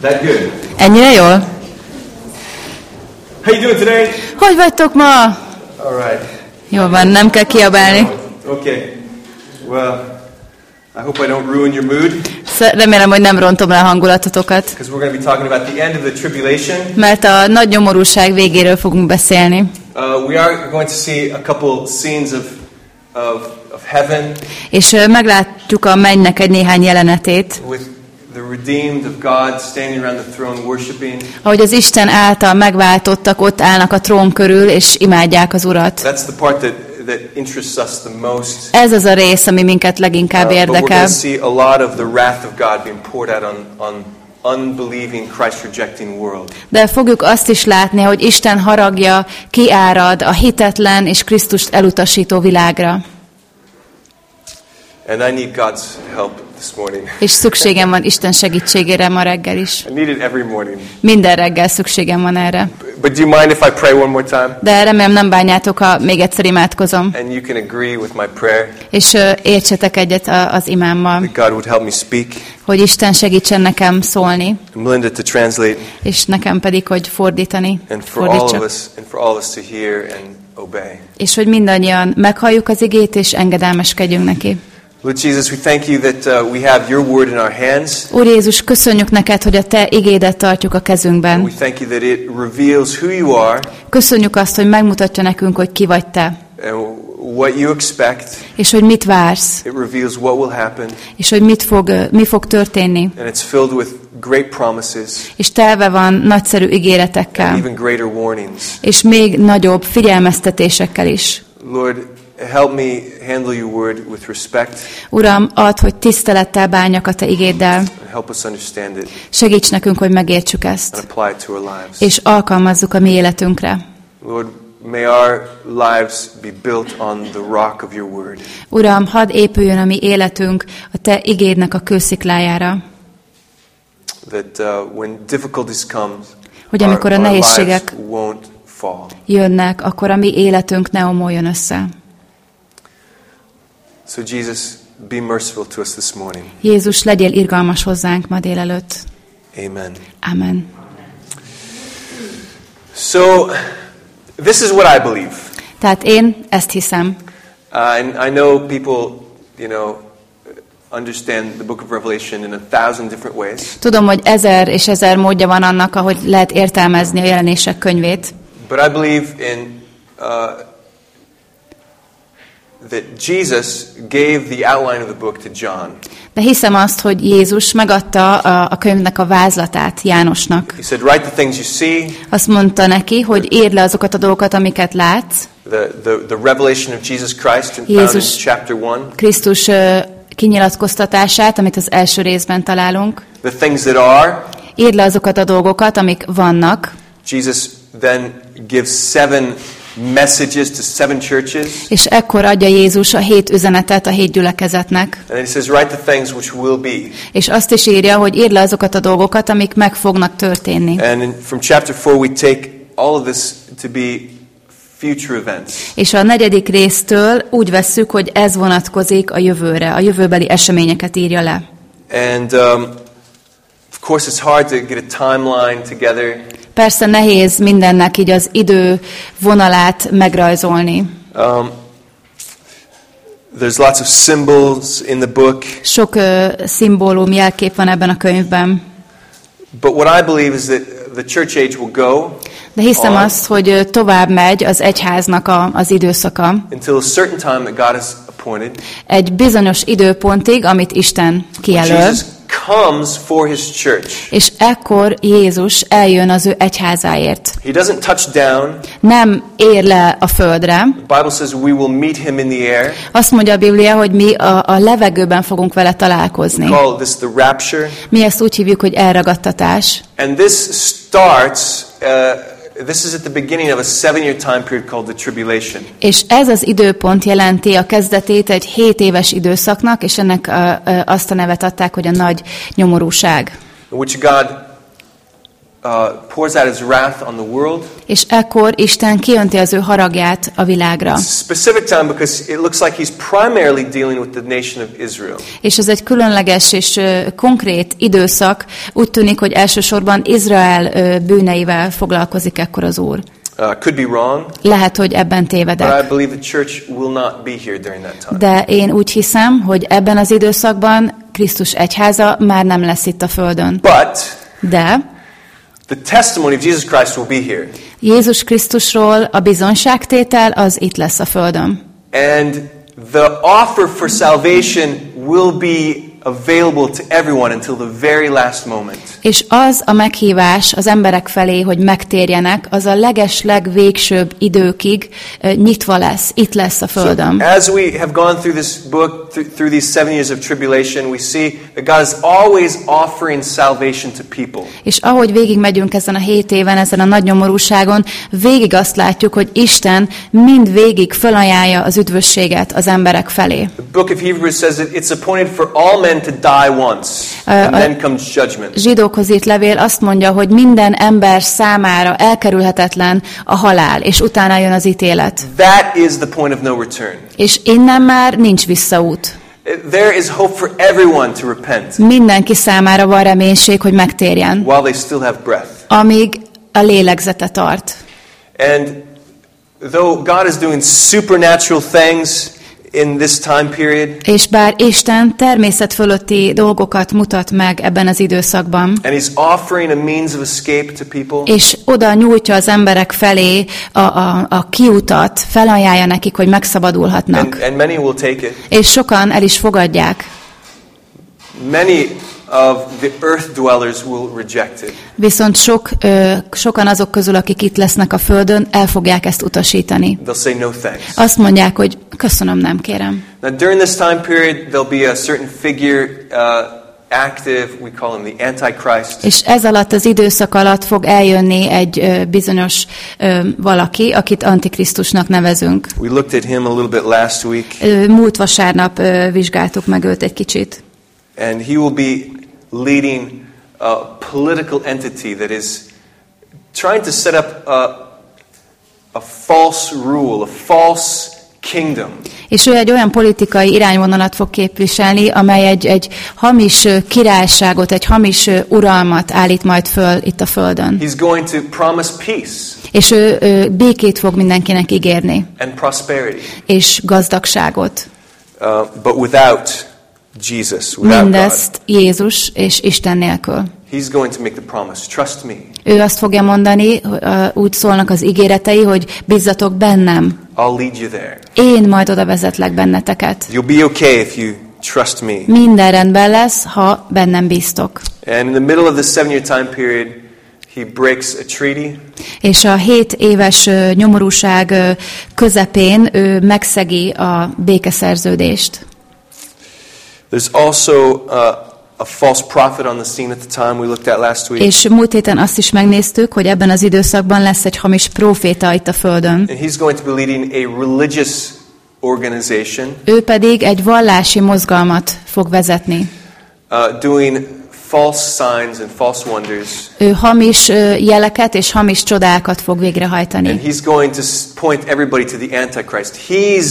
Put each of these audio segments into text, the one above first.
That good? Ennyire jól? How you doing today? Hogy vagytok ma? All right. Jól van, nem kell kiabálni. Okay. Well, I hope I don't ruin your mood Remélem, hogy nem rontom le a hangulatotokat, because we're going to be talking about the end of the tribulation. mert a nagy nyomorúság végéről fogunk beszélni. Uh, we are going to see a couple scenes of, of, of heaven És meglátjuk a mennynek egy néhány jelenetét, with the redeemed of God standing around the throne worshiping. ahogy az Isten által megváltottak ott állnak a trón körül, és imádják az Urat. That's the part that, that interests us the most. Ez az a rész, ami minket leginkább Uh, érdekel. to see a lot of the wrath of God being poured out on, on unbelieving, Christ-rejecting world. De fogjuk azt is látni, hogy Isten haragja kiárad a hitetlen és Krisztust elutasító világra. And I need God's help this morning. És szükségem van Isten segítségére ma reggel is. I need it every morning. Minden reggel szükségem van erre. But do you mind if I pray one more time? De remélem nem bánjátok, ha még egyszer imádkozom. And you can agree with my prayer És ö, értsetek egyet a- az imámmal, that God would help me speak hogy Isten segítsen nekem szólni, and Melinda to translate és nekem pedig, hogy fordítani, and for all of fordítsak. us and for all of us to hear and obey. És hogy mindannyian meghalljuk az igét, és engedelmeskedjünk neki. Lord Jesus, we thank you that uh, we have your word in our hands. Úr Jézus, köszönjük neked, hogy a te igédet tartjuk a And kezünkben. we thank you that it reveals who you are Köszönjük azt, hogy megmutatja nekünk, hogy ki vagy te, and what you expect. és hogy mit vársz, It reveals what will happen. és hogy mit fog, mi fog történni. And it's filled with great promises És telve van nagyszerű and ígéretekkel, even greater warnings. és még nagyobb figyelmeztetésekkel is. Lord, help me handle your word with respect Uram, add, hogy tisztelettel bánjak a te igéddel. and help us understand it Segíts nekünk, hogy megértsük and ezt, apply it to our lives. és alkalmazzuk a mi életünkre. Lord, may our lives be built on the rock of your word. Uram, hadd épüljön a mi életünk a te igédnek a kősziklájára, That uh, when difficulties come, hogy amikor a our lives nehézségek jönnek, akkor a mi életünk ne omoljon össze. So, Jesus, be merciful to us this morning. Jézus, legyél irgalmas hozzánk ma délelőtt. Amen. Amen. So, this is what I believe. Tehát én ezt hiszem. Uh, and I know people, you know, understand the book of Revelation in a thousand different ways. Tudom, hogy ezer és ezer módja van annak, ahogy lehet értelmezni a jelenések könyvét. But I believe in uh, that Jesus gave the outline of the book to John. De hiszem azt, hogy Jézus megadta a, a könyvnek a vázlatát Jánosnak. He said, Write the things you see, Azt mondta neki, hogy írd le azokat a dolgokat, amiket látsz. the, the, the revelation of Jesus Christ in, found in Jézus. chapter 1, Krisztus ö, kinyilatkoztatását, amit az első részben találunk. the things that are. Írd le azokat a dolgokat, amik vannak, Jesus then gives seven messages to seven churches. és ekkor adja Jézus a hét üzenetet a hét gyülekezetnek. And he says, Write the things which will be. És azt is írja, hogy írd le azokat a dolgokat, amik meg fognak történni. And in, from chapter 4, we take all of this to be future events. És a negyedik résztől úgy vesszük, hogy ez vonatkozik a jövőre, a jövőbeli eseményeket írja le. And um, of course, it's hard to get a timeline together. Persze nehéz mindennek így az idő vonalát megrajzolni. Um, there's lots of symbols in the book. Sok ö, szimbólum, jelkép van ebben a könyvben. But what I believe is that the church age will go De hiszem on azt, hogy tovább megy az egyháznak a, az időszaka until a certain time that God has appointed. egy bizonyos időpontig, amit Isten kijelöl, Jesus comes for his church. és ekkor Jézus eljön az ő egyházáért. He doesn't touch down. Nem ér le a földre. The Bible says we will meet him in the air. Azt mondja a Biblia, hogy mi a, a levegőben fogunk vele találkozni. Call this the rapture. Mi ezt úgy hívjuk, hogy elragadtatás. And this starts, uh, this is at the beginning of a seven year time period called the tribulation. És ez az időpont jelenti a kezdetét egy 7 éves időszaknak, és ennek a, a, azt a nevet adták, hogy a nagy nyomorúság. In which God uh, pours out his wrath on the world. És ekkor Isten kiönti az ő haragját a világra. Specific time because it looks like he's primarily dealing with the nation of Israel. És ez egy különleges és konkrét időszak. Úgy tűnik, hogy elsősorban Izrael bűneivel foglalkozik ekkor az Úr. Uh, could be wrong, Lehet, hogy ebben but I tévedek. believe the church will not be here during that time. De én úgy hiszem, hogy ebben az időszakban Krisztus egyháza már nem lesz itt a Földön. But De the testimony of Jesus Christ will be here. Jézus Krisztusról a bizonságtétel az itt lesz a Földön. And the offer for salvation will be available to everyone until the very last moment. És az a meghívás az emberek felé, hogy megtérjenek, az a leges legvégsőbb időkig nyitva lesz, itt lesz a Földön. As we have gone through this book, through, through these seven years of tribulation, we see that God is always offering salvation to people. És ahogy végigmegyünk ezen a hét éven, ezen a nagy nyomorúságon, végig azt látjuk, hogy Isten mind végig felajánlja az üdvösséget az emberek felé. The book of Hebrews says that it's appointed for all men to die once, and then comes judgment. Zsidókhoz írt levél azt mondja, hogy minden ember számára elkerülhetetlen a halál, és utána jön az ítélet. That is the point of no return. És innen már nincs visszaút. There is hope for everyone to repent Mindenki számára van reménység, hogy megtérjen, while they still have breath. amíg a lélegzete tart. And though God is doing supernatural things in this time period, És bár Isten természet fölötti dolgokat mutat meg ebben az időszakban, and He's offering a means of escape to people, és oda nyújtja az emberek felé a, a, a kiutat, felajánlja nekik, hogy megszabadulhatnak. and, and many will take it, És sokan el is fogadják. many of the earth dwellers will reject it. Viszont sok, ö, sokan azok közül, akik itt lesznek a Földön, el fogják ezt utasítani. They'll say no thanks. Azt mondják, hogy köszönöm, nem kérem. Now, during this time period, there'll be a certain figure uh, active. We call him the Antichrist. És ez alatt az időszak alatt fog eljönni egy ö, bizonyos ö, valaki, akit Antikrisztusnak nevezünk. We looked at him a little bit last week, Ö, múlt vasárnap vizsgáltuk meg őt egy kicsit. and he will be leading a political entity that is trying to set up a, a false rule, a false kingdom. És ő egy olyan politikai irányvonalat fog képviselni, amely egy, egy hamis királyságot, egy hamis uralmat állít majd föl itt a Földön. He's going to promise peace És ő, ő békét fog mindenkinek ígérni, and prosperity, és gazdagságot. uh, but without Jesus, without God. Mindezt Jézus és Isten nélkül. He's going to make the promise. Trust me. Ő azt fogja mondani, úgy szólnak az ígéretei, hogy bízzatok bennem, I'll lead you there. én majd oda vezetlek benneteket. You'll be okay if you trust me. Minden rendben lesz, ha bennem bíztok. And in the middle of this seven year time period, he breaks a treaty. És a hét éves nyomorúság közepén ő megszegi a békeszerződést. There's also uh, a false prophet on the scene at the time we looked at last week. És múlt héten azt is megnéztük, hogy ebben az időszakban lesz egy hamis próféta itt a Földön. And he's going to be leading a religious organization Ő pedig egy vallási mozgalmat fog vezetni. uh, doing false signs and false wonders. Ő hamis jeleket és hamis csodákat fog And végrehajtani. he's going to point everybody to the Antichrist. He's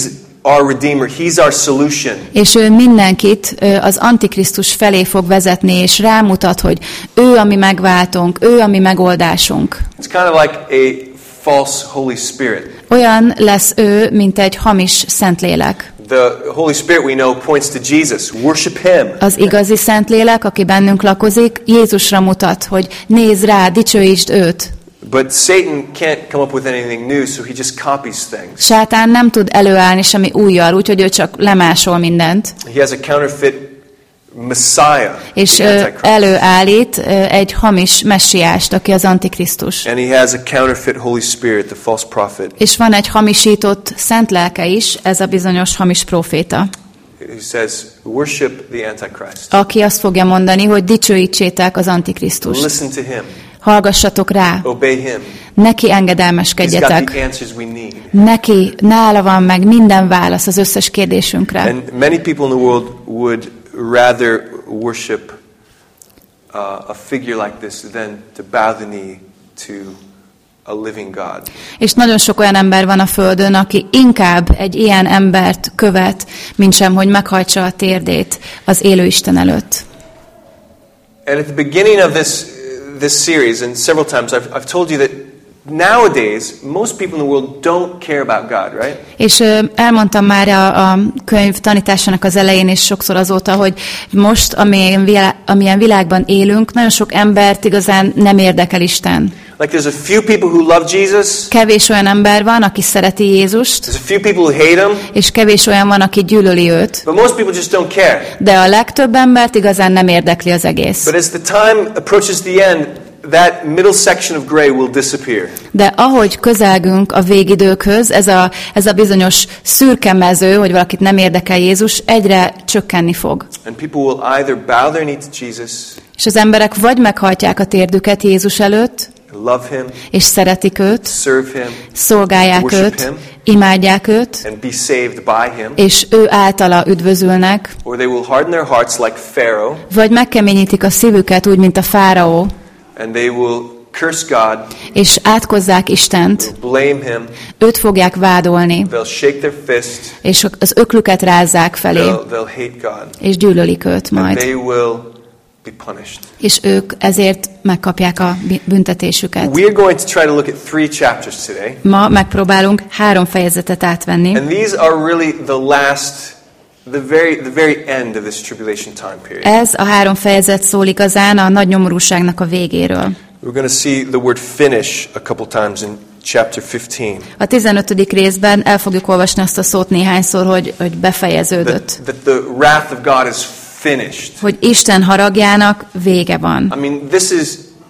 our Redeemer, He's our solution. És ő mindenkit az Antikrisztus felé fog vezetni, és rámutat, hogy ő a mi megváltunk, ő a mi megoldásunk. It's kind of like a false Holy Spirit. Olyan lesz ő, mint egy hamis Szentlélek. The Holy Spirit we know points to Jesus. Worship Him. Az igazi Szentlélek, aki bennünk lakozik, Jézusra mutat, hogy nézz rá, dicsőítsd őt. But Satan can't come up with anything new, so he just copies things. Sátán nem tud előállni semmi újjal, úgyhogy ő csak lemásol mindent. He has a counterfeit Messiah, És előállít egy hamis messiást, aki az Antikrisztus. And he has a counterfeit Holy Spirit, the false prophet. És van egy hamisított szent lelke is, ez a bizonyos hamis proféta, He says, Worship the Antichrist. aki azt fogja mondani, hogy dicsőítsétek az Antikrisztust. Listen to him. Hallgassatok rá, neki engedelmeskedjetek. Neki, nála van meg minden válasz az összes kérdésünkre. And many people in the world would rather worship uh, uh, a figure like this than to bow the knee to a living God. És nagyon sok olyan ember van a Földön, aki inkább egy ilyen embert követ, mint sem, hogy meghajtsa a térdét az élő Isten előtt. And at the beginning of this, this series, and several times, I've, I've told you that nowadays, most people in the world don't care about God, right? És elmondtam már a, a könyv tanításának az elején, és sokszor azóta, hogy most, amilyen, vilá, amilyen világban élünk, nagyon sok embert igazán nem érdekel Isten. Like there's a few people who love Jesus, Kevés olyan ember van, aki szereti Jézust, there's a few people who hate him, és kevés olyan van, aki gyűlöli őt. but most people just don't care. De a legtöbb embert igazán nem érdekli az egész. But as the time approaches the end, that middle section of gray will disappear. De ahogy közelgünk a végidőkhöz, ez a, ez a bizonyos szürke mező, hogy valakit nem érdekel Jézus, egyre csökkenni fog. And people will either bow their knee to Jesus, És az emberek vagy meghajtják a térdüket Jézus előtt, és szeretik őt, szolgálják őt, imádják őt, and és ő általa üdvözülnek, vagy megkeményítik a szívüket úgy, mint a fáraó, and curse God, és átkozzák Istent, blame him, őt fogják vádolni, shake their fist, és az öklüket rázzák felé, they'll, they'll hate God, és gyűlölik őt and majd. they will be punished. És ők ezért megkapják a büntetésüket. We are going to try to look at three chapters today, Ma megpróbálunk három fejezetet átvenni, and these are really the last, the very, the very end of this tribulation time period. ez a három fejezet szól igazán a nagy nyomorúságnak a végéről. We're going to see the word finish a couple times in chapter 15. A 15. részben el fogjuk olvasni azt a szót néhányszor, hogy, hogy befejeződött. That, that the wrath of God is finished. Hogy Isten haragjának vége van. I mean, this is,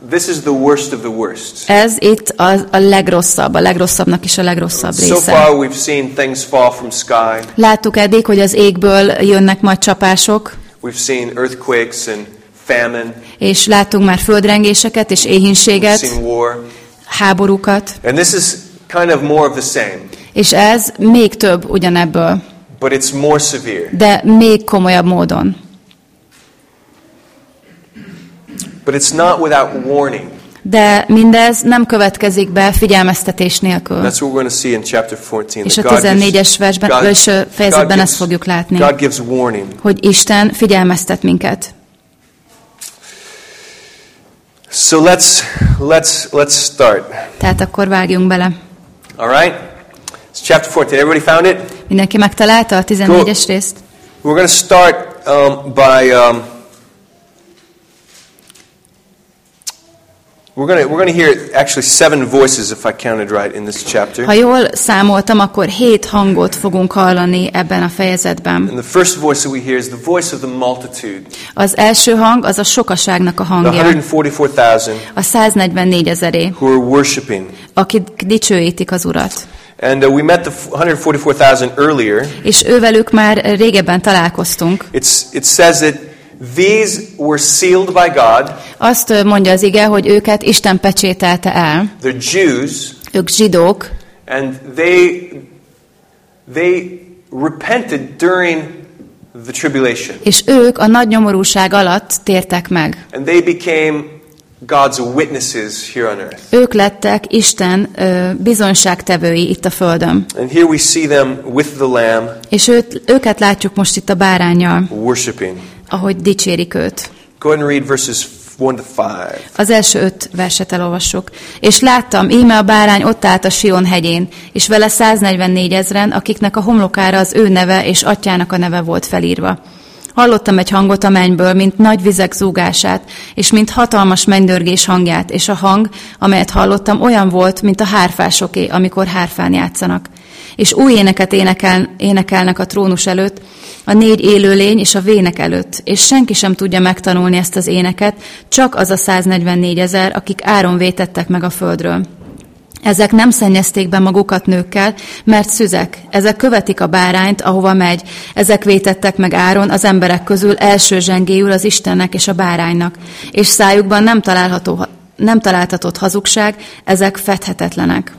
this is the worst of the worst. Ez itt a, a legrosszabb, a legrosszabbnak is a legrosszabb So része. far, we've seen things fall from sky. Láttuk eddig, hogy az égből jönnek majd csapások, We've seen earthquakes and famine. és láttunk már földrengéseket és We've éhínséget, seen war. háborúkat, And this is kind of more of the same, és ez még több ugyanebből, but it's more severe. de még komolyabb módon. But it's not without warning. De mindez nem következik be figyelmeztetés nélkül. That's what we're going to see in chapter 14. És a God gives- 14-es versben, God- a fejezetben God ezt fogjuk látni, God gives warning. hogy Isten figyelmeztet minket. So let's let's let's start. Tehát akkor vágjunk bele. All right? It's chapter 14. Everybody found it? Mindenki megtalálta a 14-es részt? We're going to start um, by um, we're going to we're going to hear actually seven voices if I counted right in this chapter. Ha jól számoltam, akkor hét hangot fogunk hallani ebben a fejezetben. And the first voice that we hear is the voice of the multitude, Az első hang az a sokaságnak a the hangja, 144,000 a 144 ezeré, who are worshiping. akik dicsőítik az Urat. And uh, we met the 144,000 earlier. És ővelük már régebben találkoztunk. It's, it says that these were sealed by God. Azt mondja az ige, hogy őket Isten pecsételte el. They're Jews, Ők zsidók, and they they repented during the tribulation, és ők a nagy nyomorúság alatt tértek meg. and they became God's witnesses here on earth. Ők lettek Isten ö, bizonyságtevői itt a Földön. And here we see them with the Lamb És őt, őket látjuk most itt a bárányjal, worshiping. Ahogy dicsérik őt. Go ahead and read verses one to five. Az első öt verset elolvassuk. És láttam, íme a bárány ott állt a Sion hegyén, és vele 144 ezren, akiknek a homlokára az ő neve és atyának a neve volt felírva. Hallottam egy hangot a mennyből, mint nagy vizek zúgását, és mint hatalmas mennydörgés hangját, és a hang, amelyet hallottam, olyan volt, mint a hárfásoké, amikor hárfán játszanak. És új éneket énekel, énekelnek a trónus előtt, a négy élőlény és a vének előtt, és senki sem tudja megtanulni ezt az éneket, csak az a 144 ezer, akik áron vétettek meg a földről. Ezek nem szennyezték be magukat nőkkel, mert szüzek. Ezek követik a bárányt, ahova megy. Ezek vétettek meg áron az emberek közül első zsengéül az Istennek és a báránynak. És szájukban nem, található, nem találtatott hazugság, ezek fedhetetlenek.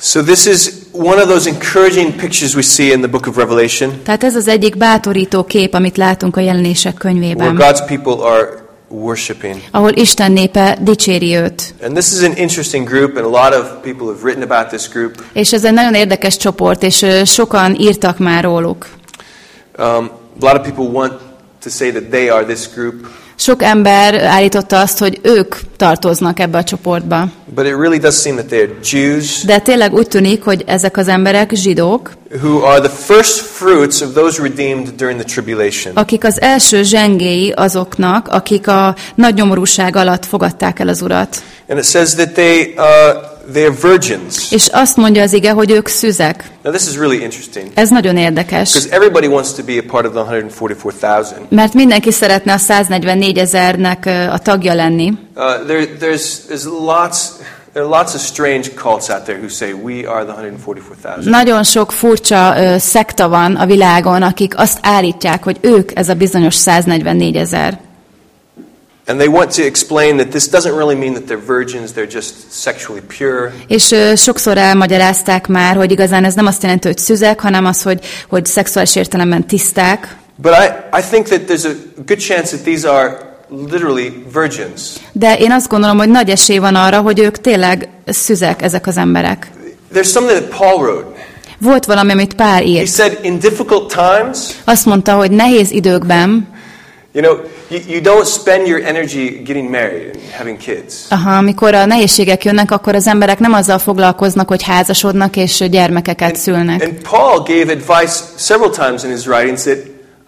So, this is one of those encouraging pictures we see in the book of Revelation Tehát ez az egyik bátorító kép, amit látunk a jelenések where könyvében, God's people are worshiping. ahol Isten népe dicséri őt. And this is an interesting group, and a lot of people have written about this group. És ez egy nagyon érdekes csoport, és sokan írtak már róluk. Um, a lot of people want to say that they are this group, Sok ember állította azt, hogy ők tartoznak ebbe a csoportba. but it really does seem that Jews De tényleg úgy tűnik, hogy ezek az emberek zsidók, who are the first fruits of those redeemed during the tribulation. akik az első zsengéi azoknak, akik a nagy nyomorúság alatt fogadták el az Urat. And it says that they, uh, they are virgins. És azt mondja az ige, hogy ők szüzek. Now, this is really interesting Ez nagyon érdekes. because everybody wants to be a part of the 144,000. Mert mindenki szeretne a 144 ezernek a tagja lenni. Uh, there, there's, there's lots, there are lots of strange cults out there who say we are the 144,000. Nagyon sok furcsa ö, szekta van a világon, akik azt állítják, hogy ők ez a bizonyos 144 ezer. And they want to explain that this doesn't really mean that they're virgins, they're just sexually pure. És ö, sokszor elmagyarázták már, hogy igazán ez nem azt jelenti, hogy szüzek, hanem az, hogy, hogy szexuális értelemben tiszták. But I, I think that there's a good chance that these are literally virgins. De én azt gondolom, hogy nagy esély van arra, hogy ők tényleg szüzek, ezek az emberek. There's something that Paul wrote. Volt valami, amit Pál He írt. said, in difficult times, Azt mondta, hogy nehéz időkben, you know, you, you don't spend your energy getting married and having kids. aha, amikor a nehézségek jönnek, akkor az emberek nem azzal foglalkoznak, hogy házasodnak és gyermekeket szülnek. And Paul gave advice several times in his writings that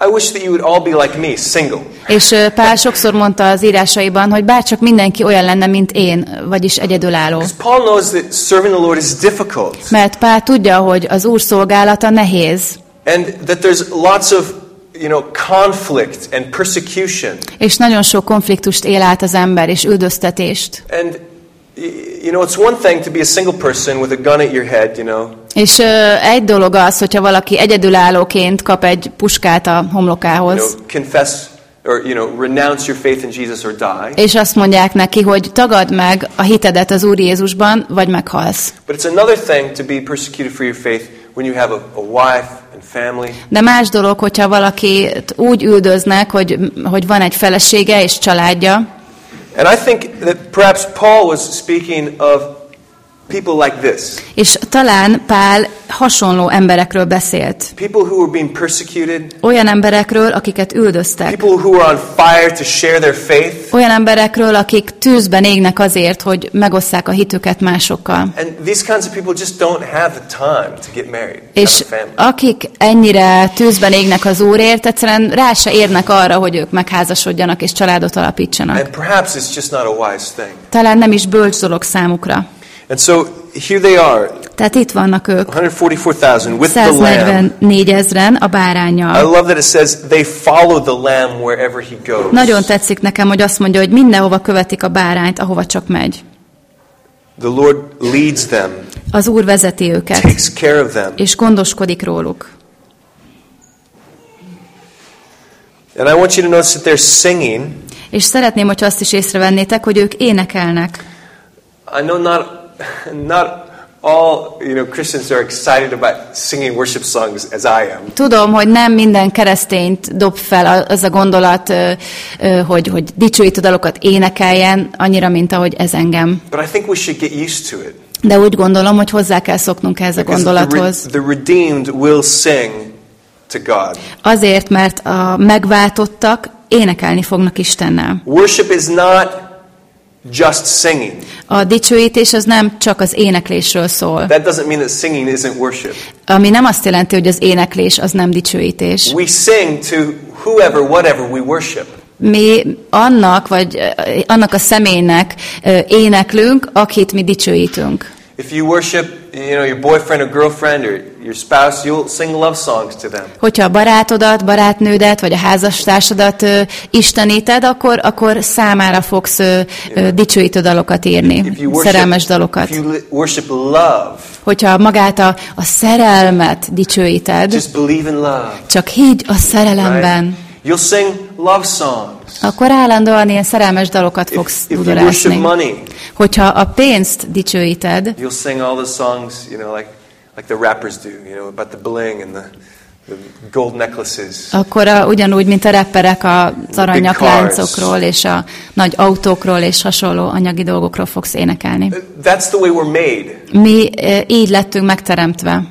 I wish that you would all be like me, single. És Pál sokszor mondta az írásaiban, hogy bárcsak mindenki olyan lenne, mint én, vagyis egyedülálló. Paul knows that serving the Lord is difficult Mert Pál tudja, hogy az Úr szolgálata nehéz, and that there's lots of, you know, conflict and persecution. és nagyon sok konfliktust él át az ember, és üldöztetést. And, you know, it's one thing to be a single person with a gun at your head, you know, És ö, egy dolog az, hogyha valaki egyedülállóként kap egy puskát a you homlokához, know, confess or, you know, renounce your faith in Jesus or die. és azt mondják neki, hogy tagad meg a hitedet az Úr Jézusban, vagy meghalsz. But it's another thing to be persecuted for your faith when you have a, a wife. De más dolog, hogyha valakit úgy üldöznek, hogy, hogy van egy felesége és családja, And I think that perhaps Paul was speaking of people like this és talán Pál hasonló emberekről beszélt. people who were being persecuted, Olyan emberekről, akiket üldöztek. people who were on fire to share their faith. Olyan emberekről, akik tűzben égnek azért, hogy megosszák a hitüket másokkal. And these kinds of people just don't have the time to get married, És akik ennyire tűzben égnek az Úrért, egyszerűen rá se érnek arra, hogy ők megházasodjanak és családot alapítsanak. And perhaps it's just not a wise thing. Talán nem is bölcs dolog számukra. And so here they are, Tehát itt vannak ők, 144,000 with the Lamb. 144 ezren a I bárányjal. love that it says they follow the Lamb wherever he goes. Nagyon tetszik nekem, hogy azt mondja, hogy mindenhova követik a bárányt, ahova csak megy. The Lord leads them, Az Úr vezeti őket, takes care of them. és gondoskodik róluk. And I want you to notice that they're singing. És szeretném, hogyha azt is észrevennétek, hogy ők énekelnek. I know not not all you know Christians are excited about singing worship songs as I am. Tudom, hogy nem minden keresztényt dob fel az a gondolat, hogy, hogy dicsőítő dalokat énekeljen, annyira, mint ahogy ez engem. But I think we should get used to it. De úgy gondolom, hogy hozzá kell szoknunk ehhez a gondolathoz. re- the redeemed will sing to God. Azért, mert a megváltottak énekelni fognak Istennel. Worship is not just singing. A dicsőítés az nem csak az éneklésről szól. That doesn't mean that singing isn't worship. Ami nem azt jelenti, hogy az éneklés az nem dicsőítés. We sing to whoever, whatever we worship. Mi annak, vagy ö, annak a személynek ö, éneklünk, akit mi dicsőítünk. If you worship, you know, your boyfriend or girlfriend or your spouse, you'll sing love songs to them. Hogyha a barátodat, barátnődet, vagy a házastársadat ö, isteníted, akkor, akkor számára fogsz ö, ö, dicsőítő dalokat írni, you szerelmes worship, dalokat. if you worship love, Hogyha magát a, a szerelmet dicsőíted, just believe in love. csak higgy a szerelemben. Right? You'll sing love songs. akkor állandóan ilyen szerelmes dalokat fogsz If, dudorásni. money, Hogyha a pénzt dicsőíted, you'll sing all the songs, you know, like, like the rappers do, you know, about the bling and the, gold necklaces. akkor a, ugyanúgy, mint a rapperek a Big aranyakláncokról és a nagy autókról és hasonló anyagi dolgokról fogsz énekelni. That's the way we're made. Mi eh, így lettünk megteremtve.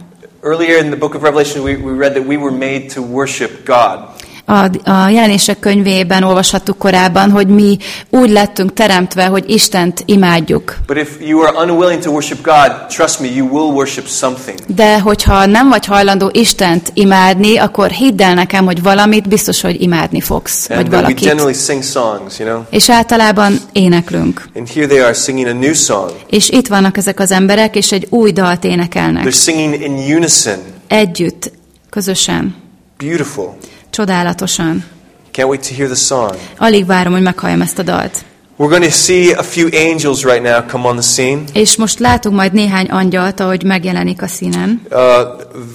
Earlier in the book of Revelation, we, we read that we were made to worship God. A, a jelenések könyvében olvashattuk korábban, hogy mi úgy lettünk teremtve, hogy Istent imádjuk. But if you are unwilling to worship God, trust me, you will worship something. De hogyha nem vagy hajlandó Istent imádni, akkor hidd el nekem, hogy valamit biztos, hogy imádni fogsz, vagy And we valakit. generally sing songs, you know. És általában éneklünk. And here they are singing a new song. És itt vannak ezek az emberek, és egy új dalt énekelnek. They're singing in unison. Együtt, közösen, Beautiful. Csodálatosan. Can't wait to hear the song. Alig várom, hogy meghalljam ezt a dalt. We're going to see a few angels right now come on the scene. És most látunk majd néhány angyalt, ahogy megjelenik a színen. Uh,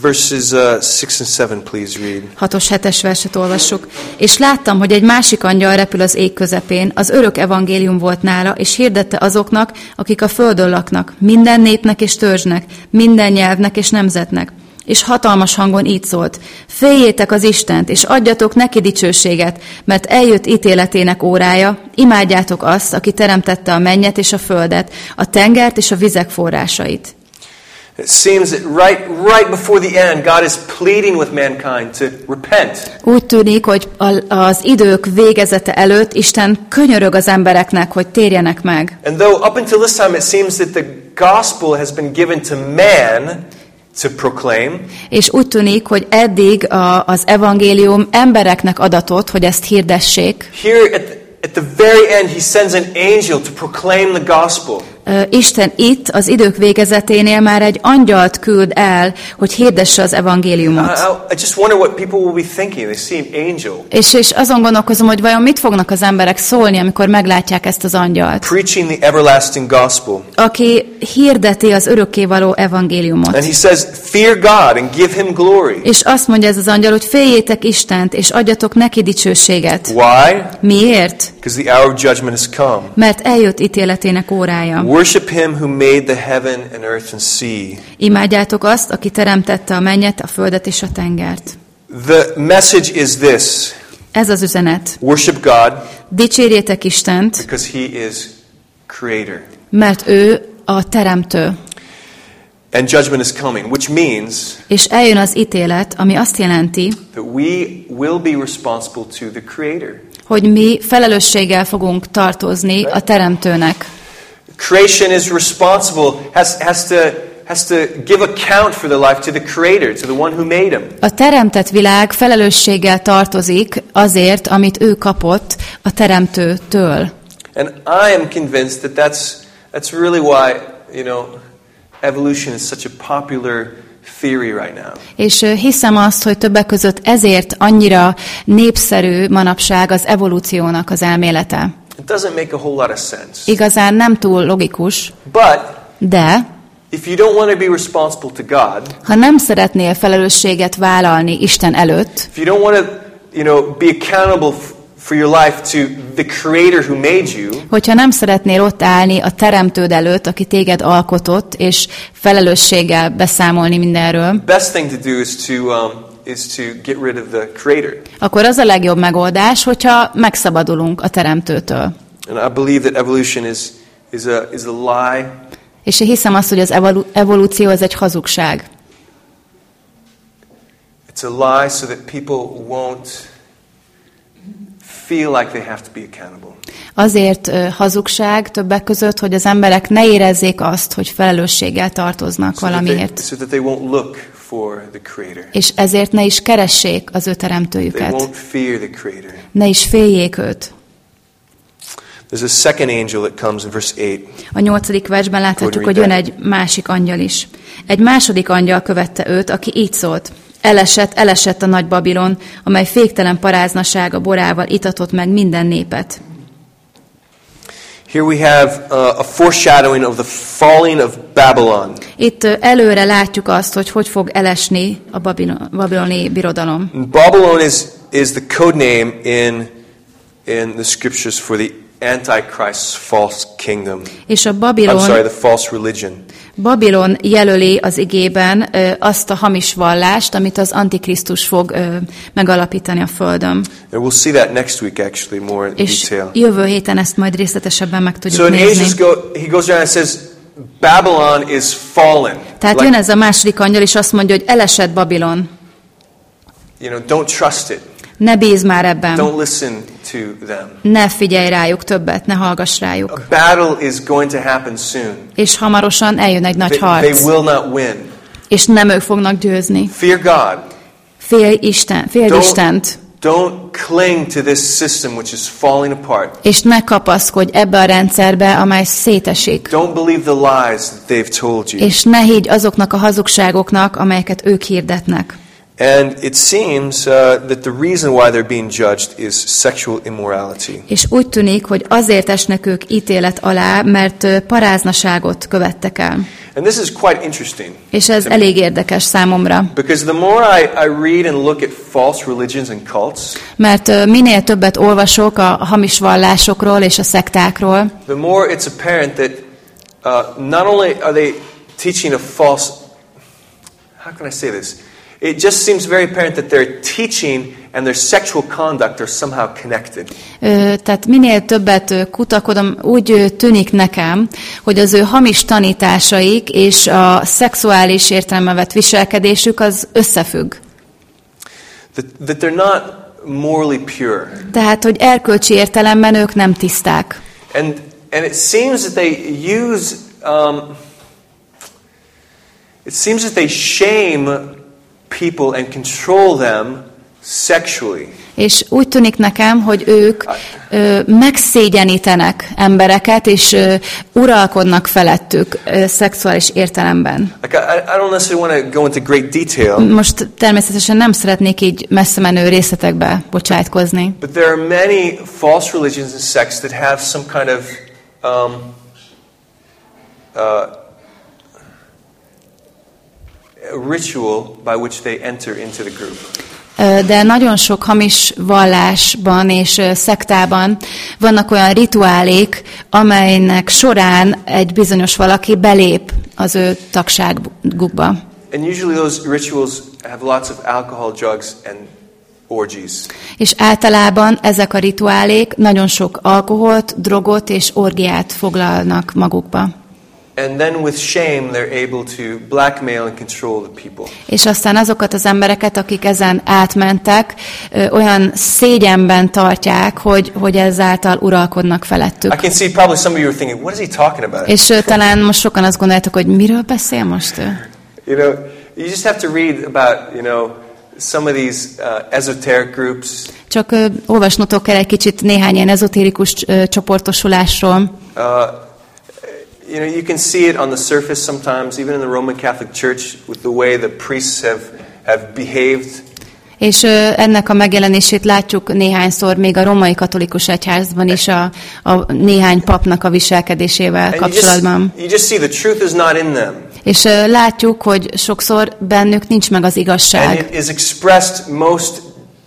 verses uh, 6 and 7, please read. 6-os, 7-es verset olvassuk. És láttam, hogy egy másik angyal repül az ég közepén, az örök evangélium volt nála, és hirdette azoknak, akik a földön laknak, minden népnek és törzsnek, minden nyelvnek és nemzetnek. És hatalmas hangon így szólt, féljétek az Istent, és adjatok neki dicsőséget, mert eljött ítéletének órája, imádjátok azt, aki teremtette a mennyet és a földet, a tengert és a vizek forrásait. It seems that right, right before the end, God is pleading with mankind to repent. Úgy tűnik, hogy az idők végezete előtt Isten könyörög az embereknek, hogy térjenek meg. And though up until this time it seems that the gospel has been given to man to proclaim, És úgy tűnik, hogy eddig a, az evangélium embereknek adatot, hogy ezt hirdessék. here at the, at the very end, he sends an angel to proclaim the gospel. Isten itt, az idők végezeténél már egy angyalt küld el, hogy hirdesse az evangéliumot. És, és azon gondolkozom, hogy vajon mit fognak az emberek szólni, amikor meglátják ezt az angyalt, preaching the everlasting gospel. aki hirdeti az örökkévaló evangéliumot. And he says, Fear God and give him glory. És azt mondja ez az angyal, hogy féljétek Istent, és adjatok neki dicsőséget. Why? Miért? Because the hour of judgment has come. Mert eljött ítéletének órája. Worship him who made the heaven and earth and sea. Imádjátok azt, aki teremtette a mennyet, a földet és a tengert. The message is this Ez az üzenet. worship God Dicsérjétek Istent, because he is creator. mert ő a teremtő. And judgment is coming, which means És eljön az ítélet, ami azt jelenti, that we will be responsible to the creator. hogy mi felelősséggel fogunk tartozni a teremtőnek. Creation is responsible, has, has, to, has to give account for the life to the creator, to the one who made him. A teremtett világ felelősséggel tartozik azért, amit ő kapott a teremtőtől. And I am convinced that that's, that's really why, you know, evolution is such a popular theory right now. És hiszem azt, hogy többek között ezért annyira népszerű manapság az evolúciónak az elmélete. It doesn't make a whole lot of sense. Igazán nem túl logikus, But de if you don't want to be responsible to God, ha nem szeretnél felelősséget vállalni Isten előtt, if you don't want to, you know, be accountable for your life to the creator who made you, hogyha nem szeretnél ott állni a teremtőd előtt, aki téged alkotott, és felelősséggel beszámolni mindenről, best thing to do is to, um, is to get rid of the creator. akkor az a legjobb megoldás, hogyha megszabadulunk a teremtőtől. And I believe that evolution is, is, a, is a lie. És én hiszem azt, hogy az evolu- evolúció az egy hazugság. It's a lie so that people won't feel like they have to be accountable. Azért hazugság többek között, hogy az emberek ne érezzék azt, hogy felelősséggel tartoznak So that, they, valamiért, so that they won't look for the creator. és ezért ne is keressék az ő They teremtőjüket. won't fear the creator. Ne is féljék őt. There's a second angel that comes in verse 8. A nyolcadik versben láthatjuk, hogy jön egy másik angyal is. Egy második angyal követte őt, aki így szólt. Elesett, elesett a nagy Babilon, amely féktelen paráznasága borával itatott meg minden népet. Here we have uh, a foreshadowing of the falling of Babylon. Itt ö, előre látjuk azt, hogy hogy fog elesni a Babilon, babiloni birodalom. Babylon is, is the code name in, in the scriptures for the Antichrist's false kingdom. És a I'm Babilon, sorry, the false religion. Babilon jelöli az igében ö, azt a hamis vallást, amit az Antikrisztus fog ö, megalapítani a Földön. And we'll see that next week, actually, more in És detail. jövő héten ezt majd részletesebben meg So tudjuk in nézni. Ages, go, he goes around and says, Babylon is fallen. Tehát Like, jön ez a második angyal, és azt mondja, hogy elesett Babilon. you know, don't trust it. Ne bízz már ebben. Don't listen to them. Ne figyelj rájuk többet, ne hallgass rájuk. A battle is going to happen soon. És hamarosan eljön egy nagy They, they harc, will not win. és nem ők fognak győzni. Fear God. Fél Isten, fél Don't- Istent, Don't cling to this system which is falling apart. és ne kapaszkodj ebbe a rendszerbe, amely szétesik. Don't believe the lies that they've told you. És ne higgy azoknak a hazugságoknak, amelyeket ők hirdetnek. And it seems uh, that the reason why they're being judged is sexual immorality. És úgy tűnik, hogy azért esnek ők ítélet alá, mert paráznaságot követtek el. And this is quite interesting. És ez elég érdekes számomra, Because the more I, I read and look at false religions and cults, mert minél többet olvasok a hamis vallásokról és a szektákról, the more it's apparent that uh, not only are they teaching a false, how can I say this? It just seems very apparent that their teaching and their sexual conduct are somehow connected. Ö, Tehát minél többet kutakodom, úgy tűnik nekem, hogy az ő hamis tanításaik és a szexuális értelembe vett viselkedésük az összefügg. That, that they're not morally pure. Tehát, hogy erkölcsi értelemben ők nem tiszták. And, and it seems that they use, um, it seems that they shame people and control them sexually. És úgy tűnik nekem, hogy ők ö, megszégyenítenek embereket, és ö, uralkodnak felettük ö, szexuális értelemben. Like, I, I detail, Most természetesen nem szeretnék így messze menő részletekbe bocsájtkozni, but there are many false religions and sects that have some kind of um, uh, ritual by which they enter into the group. De nagyon sok hamis vallásban és szektában vannak olyan rituálék, amelynek során egy bizonyos valaki belép az ő tagságukba. And usually those rituals have lots of alcohol, drugs, and orgies. És általában ezek a rituálék nagyon sok alkoholt, drogot és orgiát foglalnak magukba. And then with shame, they're able to blackmail and control the people. És aztán azokat az embereket, akik ezen átmentek, olyan szégyenben tartják, hogy, hogy ezáltal uralkodnak I felettük. can see probably some of you are thinking, what is he talking about? És talán most sokan azt gondoljátok, hogy miről beszél most ő? You know, you just have to read about, you know, some of these uh, esoteric groups. Csak ö, olvasnotok kell egy kicsit néhány ilyen ezotérikus ö, csoportosulásról. Uh, you know, you can see it on the surface sometimes, even in the Roman Catholic Church, with the way the priests have, have behaved. És ö, ennek a megjelenését látjuk néhányszor még a romai katolikus egyházban is a, a néhány papnak a viselkedésével And you just, kapcsolatban. you just see the truth is not in them. És ö, látjuk, hogy sokszor bennük nincs meg az And igazság. it is expressed most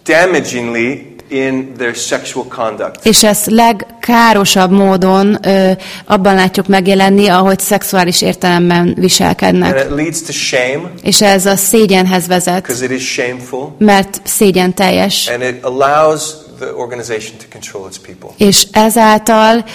damagingly in their sexual conduct. És ezt legkárosabb módon ö, abban látjuk megjelenni, ahogy szexuális értelemben And viselkednek. it leads to shame, És ez a szégyenhez vezet, it is shameful, mert szégyen teljes. and it allows the organization to control its people. És ezáltal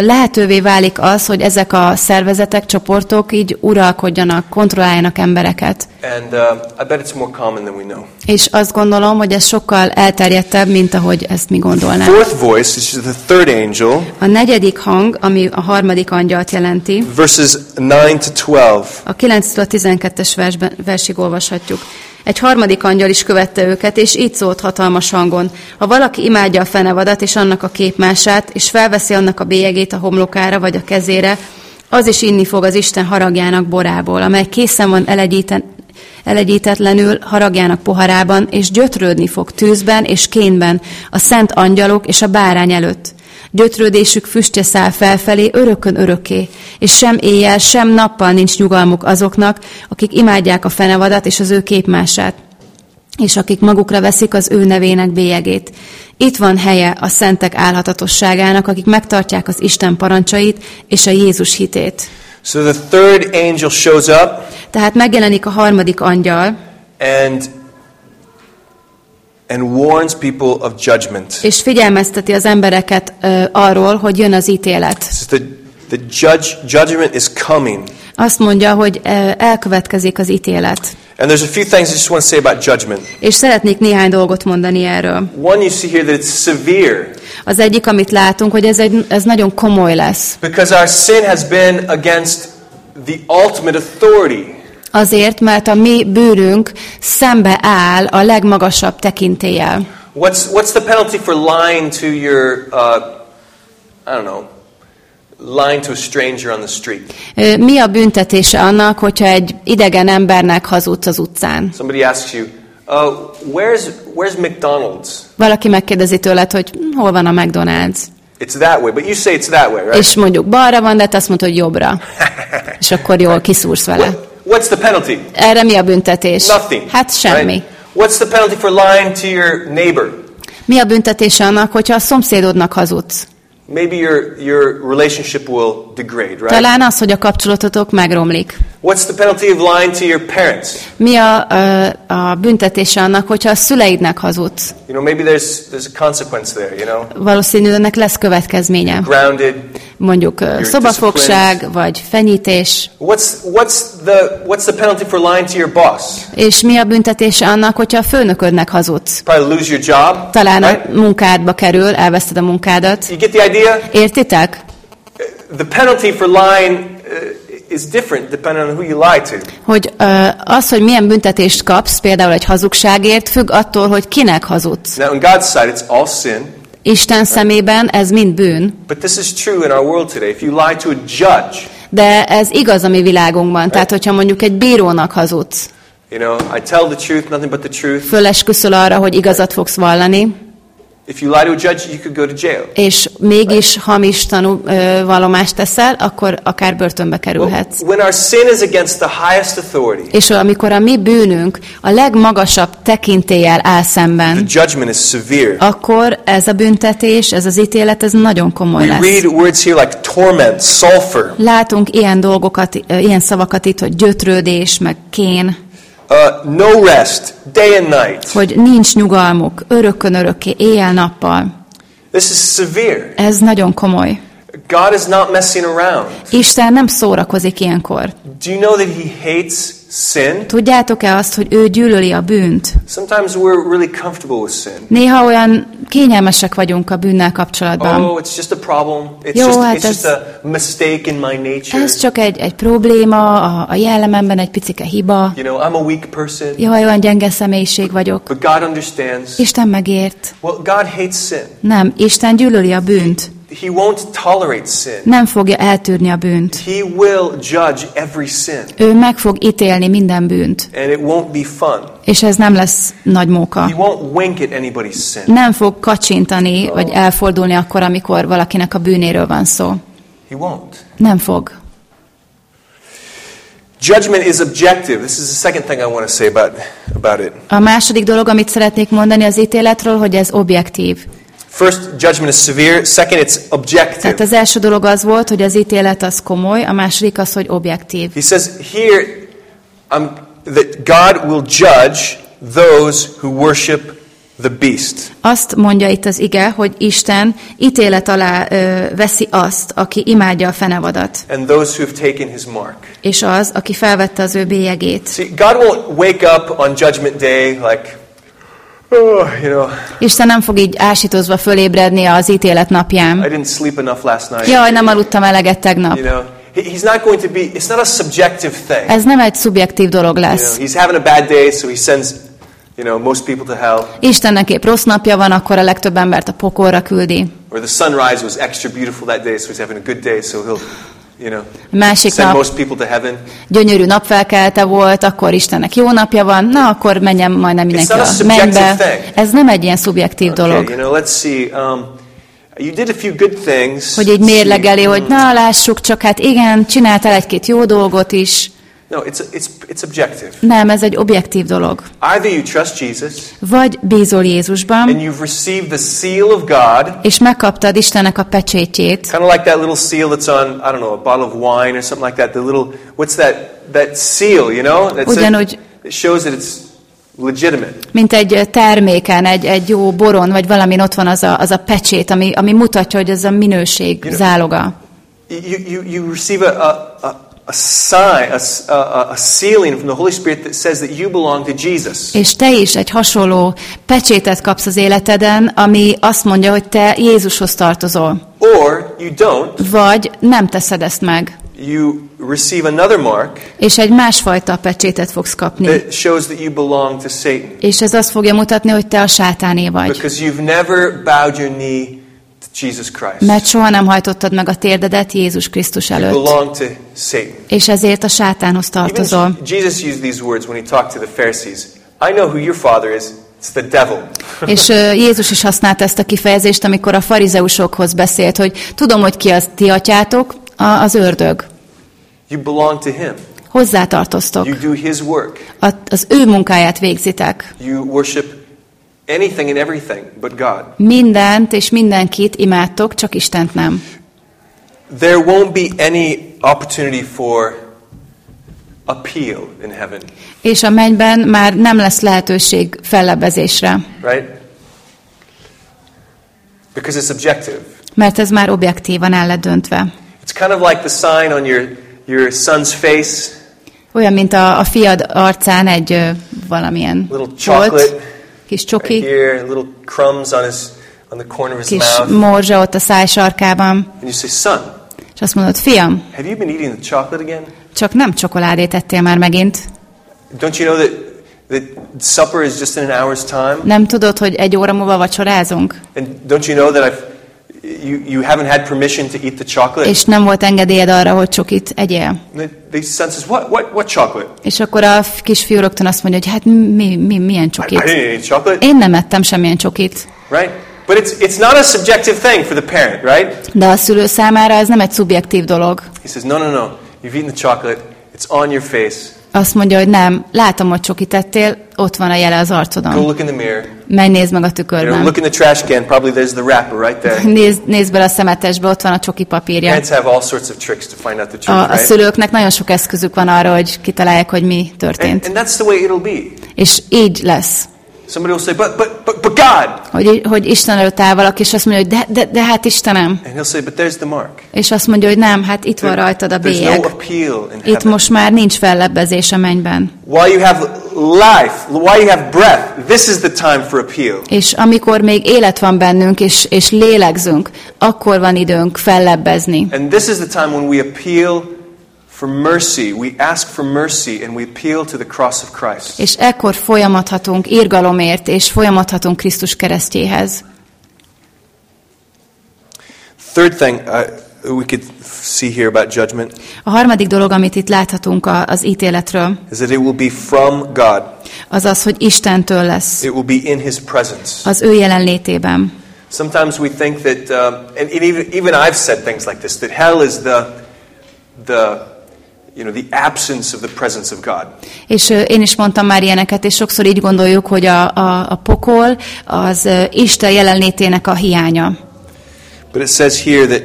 lehetővé válik az, hogy ezek a szervezetek, csoportok így uralkodjanak, kontrolláljanak embereket. And uh, I bet it's more common than we know. És azt gondolom, hogy ez sokkal elterjedtebb, mint ahogy ezt mi gondolnánk. Fourth voice, which is the third angel, A negyedik hang, ami a harmadik angyalt jelenti, verses 9 to 12. a 9-től 12-es versben, versig olvashatjuk. Egy harmadik angyal is követte őket, és így szólt hatalmas hangon. Ha valaki imádja a fenevadat és annak a képmását, és felveszi annak a bélyegét a homlokára vagy a kezére, az is inni fog az Isten haragjának borából, amely készen van elegyíten, elegyítetlenül haragjának poharában, és gyötrődni fog tűzben és kénben a szent angyalok és a bárány előtt. Gyötrődésük füstje száll felfelé örökön örökké, és sem éjjel, sem nappal nincs nyugalmuk azoknak, akik imádják a fenevadat és az ő képmását. és akik magukra veszik az ő nevének bélyegét. Itt van helye a szentek álhatatosságának, akik megtartják az Isten parancsait és a Jézus hitét. So the third angel shows up Tehát megjelenik a harmadik angyal, and and warns people of judgment. és figyelmezteti az embereket ö, arról, hogy jön az ítélet. Says the, the judge, judgment is coming. Azt mondja, hogy ö, elkövetkezik az ítélet. And there's a few things I just want to say about judgment. És szeretnék néhány dolgot mondani erről. One, you see here that it's severe Az egyik, amit látunk, hogy ez, egy, ez nagyon komoly lesz. because our sin has been against the ultimate authority. Azért, mert a mi bűnünk szembe áll a legmagasabb tekintéllyel. What's, what's the penalty for lying to your, uh, I don't know, lying to a stranger on the street? Mi a büntetése annak, hogyha egy idegen embernek hazudsz az utcán? Somebody asks you, uh, where's, where's McDonald's? Valaki megkérdezi tőled, hogy hol van a McDonald's? It's that way, but you say it's that way, right? És mondjuk balra van, de te azt mondod, hogy jobbra. És akkor jól kiszúrsz vele. What- what's the penalty? Erre mi a büntetés? Nothing. Hát semmi. right? What's the penalty for lying to your neighbor? Mi a büntetése annak, hogyha a szomszédodnak hazudsz? Maybe your, your relationship will degrade, right? Talán az, hogy a kapcsolatotok megromlik. What's the penalty of lying to your parents? Mi a, a, a büntetése annak, hogyha a szüleidnek hazudsz? You know, maybe there's, there's a consequence there, you know? Valószínűleg ennek lesz következménye. Grounded. Mondjuk szobafogság, vagy fenyítés. What's, what's, the, what's the penalty for lying to your boss? És mi a büntetése annak, hogyha a főnöködnek hazudsz? Probably lose your job. Talán a right? munkádba kerül, elveszted a munkádat. You get the idea? Értitek? The penalty for lying uh, is different depending on who you lie to. Hogy ö, az, hogy milyen büntetést kapsz, például egy hazugságért, függ attól, hogy kinek hazudsz. Now, on God's side, it's all sin. Isten szemében ez mind bűn, But this is true in our world today. If you lie to a judge, de ez igaz a mi világunkban. Tehát, hogyha mondjuk egy bírónak hazudsz, you know, I tell the truth, nothing but the truth. fölesküszöl arra, hogy igazat fogsz vallani, If you lie to a judge, you could go to jail. és mégis hamis tanú ö, vallomást teszel, akkor akár börtönbe kerülhetsz. When our sin is against the highest authority, És amikor a mi bűnünk a legmagasabb tekintéllyel áll the szemben, judgment is severe. akkor ez a büntetés, ez az ítélet, ez nagyon komoly We lesz. read words here like torment, sulfur, Látunk ilyen dolgokat, ilyen szavakat itt, hogy gyötrődés, meg kén, uh, no rest, day and night. hogy nincs nyugalmuk, örökkön örökké, éjjel-nappal. This is severe. Ez nagyon komoly. God is not messing around. Isten nem szórakozik ilyenkor. Do you know that He hates sin? Tudjátok-e azt, hogy ő gyűlöli a bűnt? Sometimes we're really comfortable with sin. Néha olyan kényelmesek vagyunk a bűnnel kapcsolatban. Oh, it's just a problem. It's Jó, just, hát it's just ez- a mistake in my nature. Ez csak egy, egy probléma, a, a jellememben egy picike hiba. You know, I'm a weak person. Jaj, olyan gyenge személyiség vagyok. But God understands. Isten megért. Well, God hates sin. Nem, Isten gyűlöli a bűnt. He won't tolerate sin. Nem fogja eltűrni a bűnt. He will judge every sin. Ő meg fog ítélni minden bűnt. And it won't be fun. És ez nem lesz nagy He móka. won't wink at anybody's sin. Nem fog kacsintani, vagy elfordulni akkor, amikor valakinek a bűnéről van szó. He won't. Nem fog. Judgment is objective. This is the second thing I want to say about, about it. A második dolog, amit szeretnék mondani az ítéletről, hogy ez objektív. First, judgment is severe. Second, it's Tehát objective. az első dolog az volt, hogy az ítélet az komoly, a második az, hogy objektív. He says here um, that God will judge those who worship the beast. Azt mondja itt az ige, hogy Isten ítélet alá ö, veszi azt, aki imádja a fenevadat, and those who have taken his mark. és az, aki felvette az ő bélyegét. See, God won't wake up on Judgment Day like, oh, you know, Isten nem fog így ásítozva fölébredni az ítélet I napján. didn't sleep enough last night. Jaj, nem aludtam eleget tegnap. You know, he, he's not going to be. It's not a subjective thing. Ez nem egy szubjektív dolog You know, lesz. he's having a bad day, so he sends, you know, most people to hell. Istennek épp rossz napja van, akkor a legtöbb embert a pokolra küldi. Or the sunrise was extra beautiful that day, so he's having a good day, so he'll, you know, másik nap most people to heaven. gyönyörű napfelkelte volt, akkor Istennek jó napja van, na akkor menjen majdnem mindenki a mennybe. Ez nem egy ilyen szubjektív Okay, dolog. you know, let's see. Um, you did a few good things. Hogy így mérlegeli, hogy na lássuk, csak hát igen, csináltál egy-két jó dolgot is. No, it's, it's, it's objective. Nem, ez egy objektív dolog. Either you trust Jesus Vagy bízol Jézusban, and you've received the seal of God, és megkaptad Istennek a pecsétjét, kind of like that little seal that's on, I don't know, a bottle of wine or something like that. The little, what's that, that seal, you know? Ugyanúgy- it shows that it's legitimate. mint egy terméken, egy, egy jó boron, vagy valamin ott van az a, az a pecsét, ami, ami mutatja, hogy ez a minőség záloga. You, you, you receive a, a, a, a sign, a, a, a- sealing from the Holy Spirit that says that you belong to Jesus. És te is egy hasonló pecsétet kapsz az életeden, ami azt mondja, hogy te Jézushoz tartozol. Or you don't, Vagy nem teszed ezt meg, you receive another mark és egy másfajta pecsétet fogsz kapni. that shows that you belong to Satan. És ez azt fogja mutatni, hogy te a sátáné vagy. Because you've never bowed your knee. Mert soha nem hajtottad meg a térdedet Jézus Krisztus előtt. És ezért a sátánhoz tartozol. Jesus used these words when he talked to the Pharisees. I know who your father is. It's the devil. És Jézus is használta ezt a kifejezést, amikor a farizeusokhoz beszélt, hogy tudom, hogy ki az ti atyátok, az ördög. You belong to him. Hozzátartoztok. You do his work. Az ő munkáját végzitek. You worship anything and everything but God. Mindent és mindenkit imádtok, csak Istent nem. There won't be any opportunity for appeal in heaven, És a mennyben már nem lesz lehetőség fellebezésre, right? Because it's objective. mert ez már objektívan el lett döntve. It's kind of like the sign on your, your son's face, Olyan, mint a, a fiad arcán egy ö, valamilyen little volt, kis right csoki, here, little crumbs on his on the corner of his kis mouth. morzsa ott a száj sarkában, And you say, son, és azt mondod, fiam, have you been eating the chocolate again? csak nem csokoládét ettél már megint. Don't you know that, that supper is just in an hour's time? Nem tudod, hogy egy óra múlva vacsorázunk? And don't you know that I've, you, you haven't had permission to eat the chocolate? És nem volt engedélyed arra, hogy csokit egyél. And the, the son says, what, what, what chocolate? És akkor a kisfiú rögtön azt mondja, hogy hát mi, mi, milyen I, I csokit? didn't eat chocolate, Én nem ettem semmilyen csokit. right? But it's, it's not a subjective thing for the parent, right? De a szülő számára ez nem egy szubjektív dolog. He says, no, no, no. You've eaten the chocolate. It's on your face. Azt mondja, hogy nem, látom, hogy csokit ettél, ott van a jele az Go arcodon. look in the mirror. Menj, nézd meg a You know, tükörben. look in the trash can. Probably there's the wrapper right there. Nézd, nézd bele a szemetesbe, ott van a csoki papírja. Parents have all sorts of tricks to find out the truth, A, a right? szülőknek nagyon sok eszközük van arra, hogy kitalálják, hogy mi And, történt. and that's the way it'll be. És így lesz. Somebody will say, but, but, but, but God. Hogy, hogy Isten előtt áll valaki, és azt mondja, hogy de, de, de hát Istenem. And he'll say, but there's the mark. És azt mondja, hogy nem, hát itt van rajtad a no bélyeg. appeal in Itt most már nincs fellebbezés a mennyben. While you have life, while you have breath, this is the time for appeal. És amikor még élet van bennünk, és, és lélegzünk, akkor van időnk fellebbezni. And this is the time when we appeal for mercy. We ask for mercy and we appeal to the cross of Christ. És ekkor folyamathatunk irgalomért, és folyamathatunk Krisztus keresztjéhez. Third thing uh, we could see here about judgment A harmadik dolog, amit itt láthatunk a, az ítéletről, is that it will be from God. az az, hogy Istentől lesz, It will be in His presence. az ő jelenlétében. Sometimes we think that, um, and even, even I've said things like this, that hell is the, the, you know, the absence of the presence of God. És ö, én is mondtam már ilyeneket, és sokszor így gondoljuk, hogy a, a, a pokol az ö, Isten jelenlétének a hiánya. But it says here that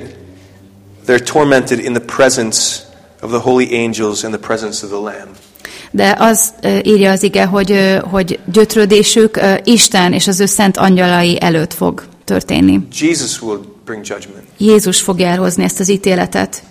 they're tormented in the presence of the holy angels and the presence of the Lamb. De az ö, írja az ige, hogy, hogy gyötrődésük Isten és az ő szent angyalai előtt fog történni. Jesus will bring judgment. Jézus fogja elhozni ezt az ítéletet.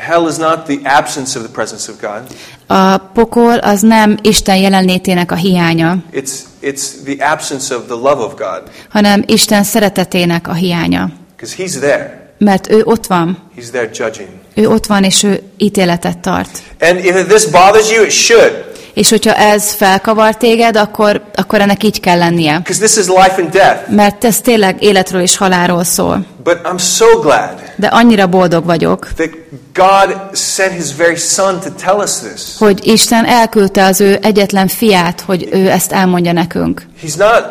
Hell is not the absence of the presence of God. A pokol az nem Isten jelenlétének a hiánya, It's, it's the absence of the love of God. hanem Isten szeretetének a hiánya. Because He's there. Mert ő ott van, He's there judging. ő ott van, és ő ítéletet tart. And if this bothers you, it should. És hogyha ez felkavar téged, akkor, akkor ennek így kell lennie. This is life and death. Mert ez tényleg életről és halálról szól. But I'm so glad De annyira boldog vagyok, that God sent His very Son to tell us this. hogy Isten elküldte az ő egyetlen fiát, hogy ő ezt elmondja nekünk. He's not,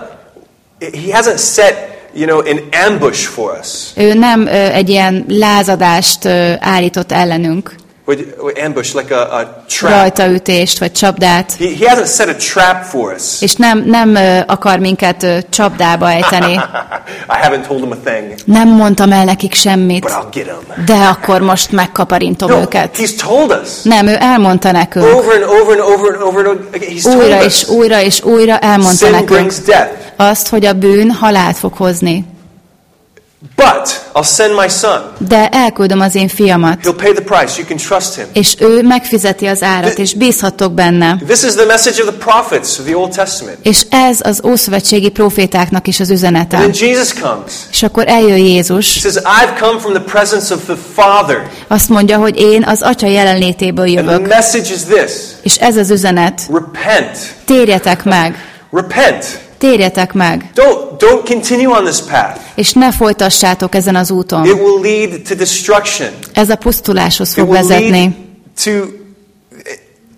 He hasn't set, you know, an ambush for us. Ő nem ö, egy ilyen lázadást ö, állított ellenünk, Vagy, vagy ambush, like a, a trap. rajtaütést vagy csapdát, He, he hasn't set a trap for us. és nem, nem akar minket csapdába ejteni. I haven't told him a thing, Nem mondtam el nekik but semmit, I'll get him. de akkor most megkaparintom No, őket. he's told us Nem, ő elmondta nekünk. over and over and over and over and over. He's told Újra us és újra és újra elmondta sin nekünk brings death. azt, hogy a bűn halált fog hozni. But I'll send my son. De elküldöm az én fiamat, He'll pay the price. You can trust him. és ő megfizeti az árat, és bízhatok benne. This is the message of the prophets of the Old Testament. És ez az ószövetségi profétáknak is az üzenete. And then Jesus comes. És akkor eljön He Jézus, says, I've come from the presence of the Father. azt mondja, hogy én az Atya jelenlétéből And the jövök. message is this És ez az üzenet. repent. Térjetek meg, Repent. Térjetek meg, Don't, don't continue on this path. és ne folytassátok ezen az úton. It will lead to destruction. Ez a pusztuláshoz fog vezetni, to,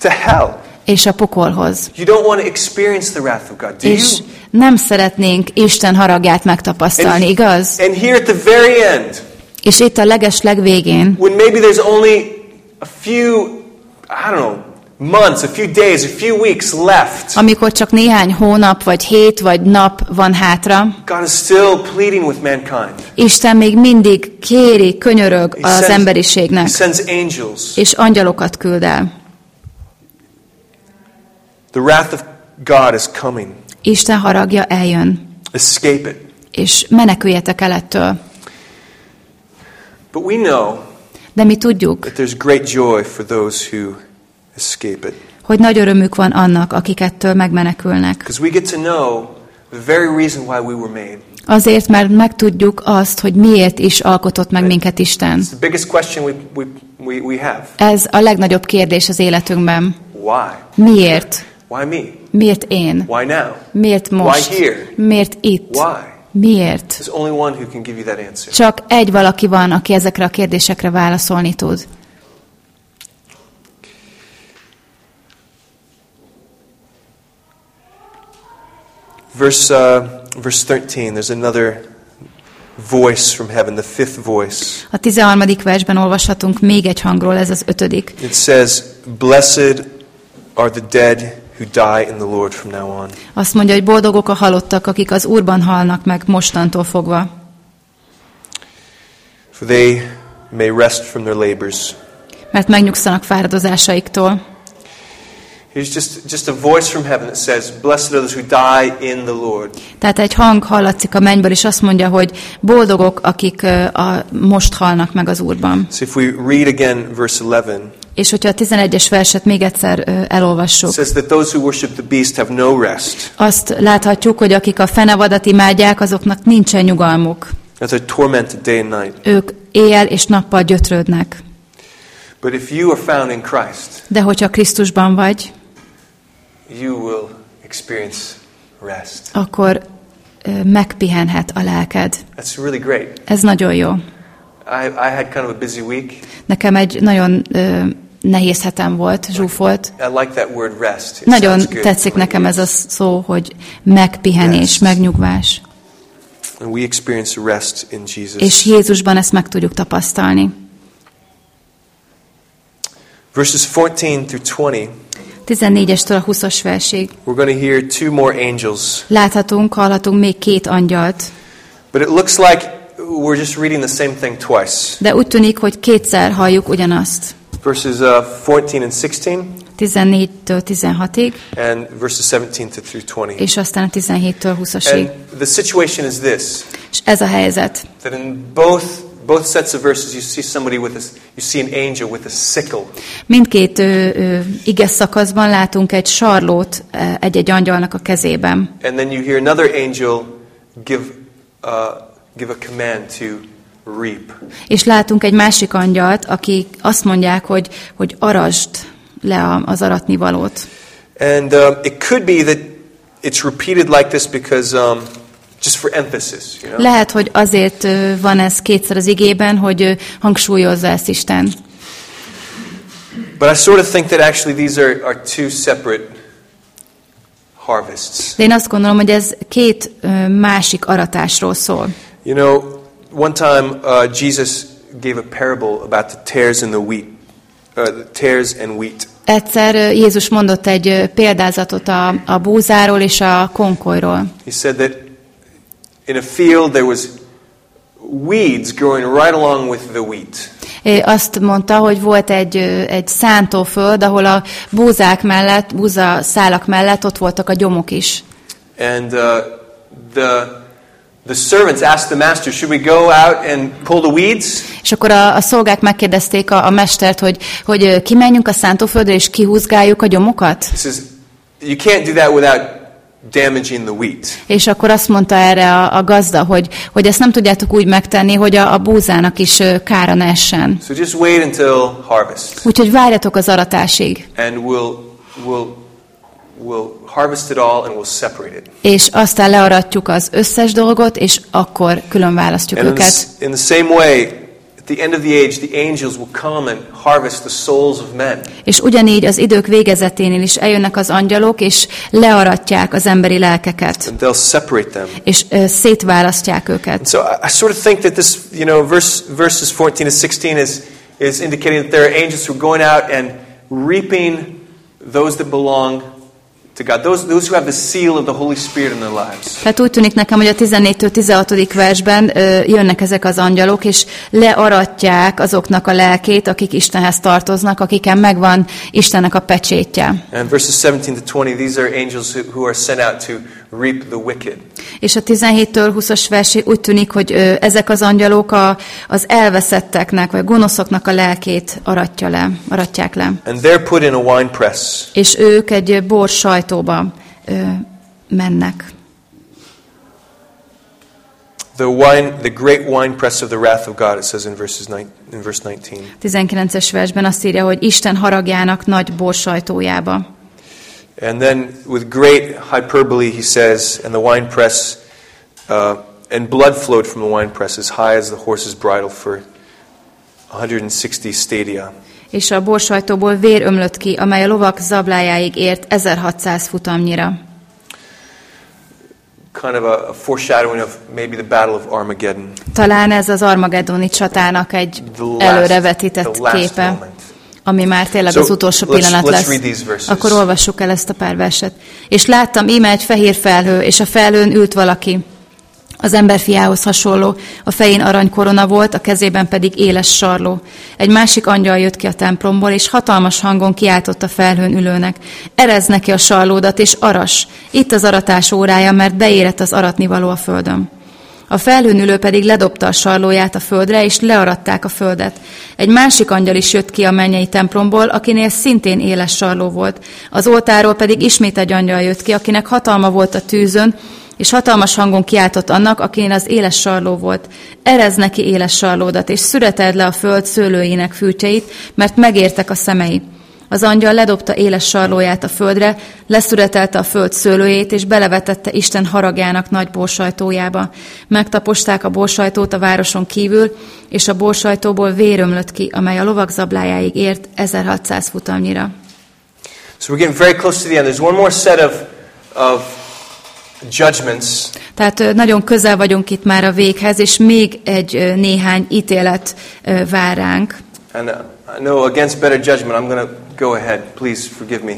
to hell. és a pokolhoz. You don't want to experience the wrath of God, do you? És nem szeretnénk Isten haragját megtapasztalni, igaz? and here at the very end, És itt a leges legvégén, when maybe there's only a few, I don't know, months, a few days, a few weeks left, amikor csak néhány hónap, vagy hét, vagy nap van hátra, God is still pleading with mankind. Isten még mindig kéri, könyörög He az sends- emberiségnek, He sends angels. és angyalokat küld el. The wrath of God is coming. Isten haragja eljön, Escape it. és meneküljetek el ettől. But we know De mi tudjuk, that there's great joy for those who escape it. hogy nagy örömük van annak, akik ettől megmenekülnek. Because we get to know the very reason why we were made. Azért, mert megtudjuk azt, hogy miért is alkotott meg minket Isten. Ez a legnagyobb kérdés az életünkben. Miért? Miért én? Miért most? Miért itt? Miért? Csak egy valaki van, aki ezekre a kérdésekre válaszolni tud. Verse, uh, verse 13, there's another voice from heaven, the fifth voice. A 13. versben olvashatunk még egy hangról, ez az ötödik. It says, Blessed are the dead who die in the Lord from now on. Azt mondja, hogy boldogok a halottak, akik az Úrban halnak meg mostantól fogva, For they may rest from their labors. mert megnyugszanak fáradozásaiktól. Here's just, just a voice from heaven that says, Blessed are those who die in the Lord. Tehát egy hang hallatszik a mennyből, és azt mondja, hogy boldogok, akik a, most halnak meg az Úrban. So if we read again verse 11, És hogyha a 11-es verset még egyszer elolvassuk, says that those who worship the beast have no rest, azt láthatjuk, hogy akik a fenevadat imádják, azoknak nincsen nyugalmuk. that they're tormented day and night. Ők éjjel és nappal gyötrődnek. But if you are found in Christ, De hogyha Krisztusban vagy, you will experience rest. akkor megpihenhet a lelked. That's really great. Ez nagyon jó. I, I had kind of a busy week. Nekem egy nagyon ö, nehéz hetem volt, zsúfolt. I like that word rest. It Nagyon sounds good. tetszik nekem ez a szó, hogy megpihenés, Rest. megnyugvás. And we experience rest in Jesus. És Jézusban ezt meg tudjuk tapasztalni. Verses 14 through 20, 14-estől a 20-as versig. we're going to hear two more angels. Láthatunk, hallhatunk még két angyalt, But it looks like we're just reading the same thing twice. de úgy tűnik, hogy kétszer halljuk ugyanazt. Verses uh, 14 and 16, 14-től 16-ig, and verses 17 to through 20. és aztán a 17-től 20-asig. And the situation is this És ez a helyzet. that in both both sets of verses you see somebody with a, you see an angel with a sickle. Mindkét ö, ö, ige szakaszban látunk egy sarlót egy-egy angyalnak a kezében. And then you hear another angel give uh, give a command to reap. És látunk egy másik angyalt, aki azt mondják, hogy, hogy arasd le az aratnivalót. And um, it could be that it's repeated like this because um, just for emphasis, you know. Lehet, hogy azért van ez kétszer az igében, hogy hangsúlyozza ezt Isten. But I sort of think that actually these are, are two separate harvests. De én azt gondolom, hogy ez két másik aratásról szól. You know, one time uh, Jesus gave a parable about the tares in the wheat. uh, tares and wheat. Egyszer Jézus mondott egy példázatot a, a búzáról és a konkolyról. He said that in a field there was weeds growing right along with the wheat. Azt mondta, hogy volt egy, egy szántóföld, ahol a búzák mellett, búza szálak mellett ott voltak a gyomok is. And uh, the the servants asked the master, "Should we go out and pull the weeds?" És akkor a, a szolgák megkérdezték a, a mestert, hogy, hogy kimenjünk a szántóföldre és kihúzgáljuk a gyomokat? He says, "You can't do that without damaging the wheat." És akkor azt mondta erre a, a gazda, hogy, hogy ezt nem tudjátok úgy megtenni, hogy a, a búzának is kára ne essen. So just wait until harvest, Úgyhogy várjatok az aratásig, and we'll we'll we'll harvest it all and we'll separate it. és aztán learatjuk az összes dolgot, és akkor külön választjuk And in the, őket. in the same way, at the end of the age, the angels will come and harvest the souls of men. És ugyanígy az idők végezeténél is eljönnek az angyalok, és learatják az emberi lelkeket, And they'll separate them. és ö, szétválasztják őket. And so I, I sort of think that this, you know, verse, verses 14 to 16 is, is indicating that there are angels who are going out and reaping those that belong to God, those, those who have the seal of the Holy Spirit in their lives. Tehát úgy tűnik nekem, hogy a 14-től 16. versben ö, jönnek ezek az angyalok, és learatják azoknak a lelkét, akik Istenhez tartoznak, akiken megvan Istennek a pecsétje. And verses 17 to 20, these are angels who, who are sent out to reap the wicked. És a 17-től 20-as versé úgy tűnik, hogy ö, ezek az angyalok a, az elveszetteknek, vagy gonoszoknak a lelkét aratja le, aratják le. And they're put in a wine press. És ők egy bor sajtóba ö, mennek. The wine, the great wine press of the wrath of God, it says in, verses nine, in verse 19. 19-es versben azt írja, hogy Isten haragjának nagy borsajtójába. And then with great hyperbole, he says, and the wine press, uh, and blood flowed from the wine press as high as the horse's bridle for 160 stadia. És a borsajtóból vér ömlött ki, amely a lovak zablájáig ért 1600 futamnyira. Kind of a, a foreshadowing of maybe the Battle of Armageddon. Talán ez az Armageddoni csatának egy The last, előrevetített the last képe, moment. Ami már tényleg So, az utolsó pillanat let's lesz. Akkor olvassuk el ezt a pár verset. És láttam íme egy fehér felhő, és a felhőn ült valaki. Az emberfiához hasonló, a fején aranykorona volt, a kezében pedig éles sarló. Egy másik angyal jött ki a templomból, és hatalmas hangon kiáltott a felhőn ülőnek. Erez neki a sarlódat, és aras. Itt az aratás órája, mert beérett az aratnivaló a földön. A felhőn ülő pedig ledobta a sarlóját a földre, és learatták a földet. Egy másik angyal is jött ki a mennyei templomból, akinél szintén éles sarló volt. Az oltáról pedig ismét egy angyal jött ki, akinek hatalma volt a tűzön, és hatalmas hangon kiáltott annak, akinél az éles sarló volt. Erez neki éles sarlódat, és szüreteld le a föld szőlőjének fűtjeit, mert megértek a szemei. Az angyal ledobta éles sarlóját a földre, leszüretelte a föld szőlőjét, és belevetette Isten haragjának nagy borsajtójába. Megtaposták a borsajtót a városon kívül, és a borsajtóból vér ömlött ki, amely a lovak zablájáig ért 1600 futamnyira. So we're getting very close to the end. There's one more set of, of judgments. Tehát nagyon közel vagyunk itt már a véghez, és még egy néhány ítélet vár ránk. And uh, know against better judgment, I'm going to go ahead. Please forgive me.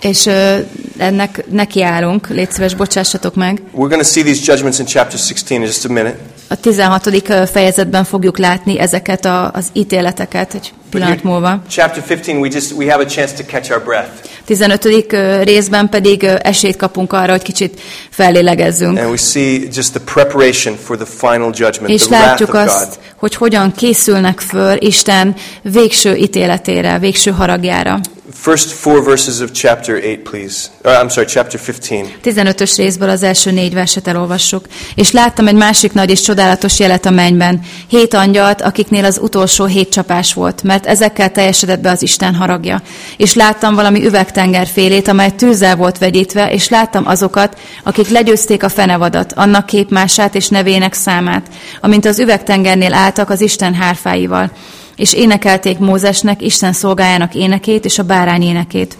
És ö, ennek nekiállunk, légy szíves, bocsássatok meg. We're going to see these judgments in chapter 16 in just a minute. A 16. ö, fejezetben fogjuk látni ezeket a, az ítéleteket egy pillanat múlva. Chapter 15, we just we have a chance to catch our breath. 15. ö, részben pedig esélyt kapunk arra, hogy kicsit fellélegezzünk. And we see just the preparation for the final judgment, És the wrath látjuk of azt, God. hogy hogyan készülnek föl Isten végső ítéletére, végső haragjára. First four verses of chapter 8, please. Uh, I'm sorry, chapter 15. 15-ös részből az első négy verset elolvassuk. És láttam egy másik nagy és csodálatos jelet a mennyben. Hét angyalt, akiknél az utolsó hét csapás volt, mert ezekkel teljesedett be az Isten haragja. És láttam valami üvegtengerfélét, amely tűzzel volt vegyítve, és láttam azokat, akik legyőzték a fenevadat, annak képmását és nevének számát, amint az üvegtengernél álltak az Isten hárfáival. És énekelték Mózesnek, Isten szolgájának énekét és a bárány énekét.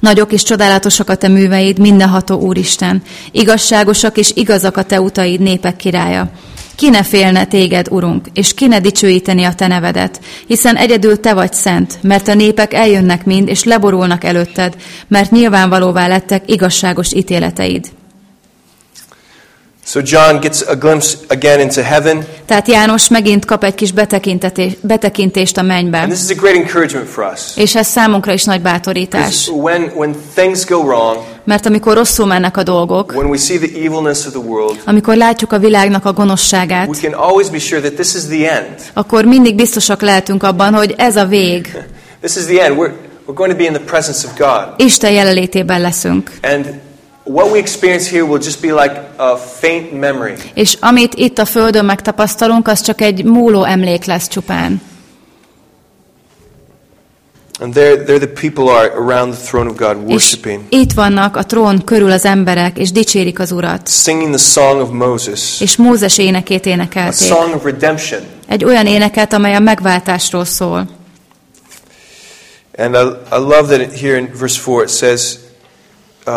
Nagyok és csodálatosak a te műveid, mindenható Úristen. Igazságosak és igazak a te utaid, népek királya. Ki ne félne téged, Urunk, és ki ne dicsőíteni a te nevedet, hiszen egyedül te vagy szent, mert a népek eljönnek mind, és leborulnak előtted, mert nyilvánvalóvá lettek igazságos ítéleteid. So John gets a glimpse again into heaven. Tehát János megint kap egy kis betekintést a mennybe. And this is a great encouragement for us. És ez számunkra is nagy bátorítás. When, when things go wrong, Mert amikor rosszul mennek a dolgok, when we see the evilness of the world, amikor látjuk a világnak a gonoszságát, we can always be sure that this is the end. akkor mindig biztosak lehetünk abban, hogy ez a vég. This is the end. We're, we're going to be in the presence of God. Isten jelenlétében leszünk. And what we experience here will just be like a faint memory. És amit itt a Földön megtapasztalunk, az csak egy múló emlék lesz csupán. And there, there the people are around the throne of God És worshiping, itt vannak a trón körül az emberek, és dicsérik az Urat. singing the song of Moses, És Mózes énekét a énekelték. song of redemption. Egy olyan éneket, amely a megváltásról szól. And I, I love that here in verse 4 it says, uh,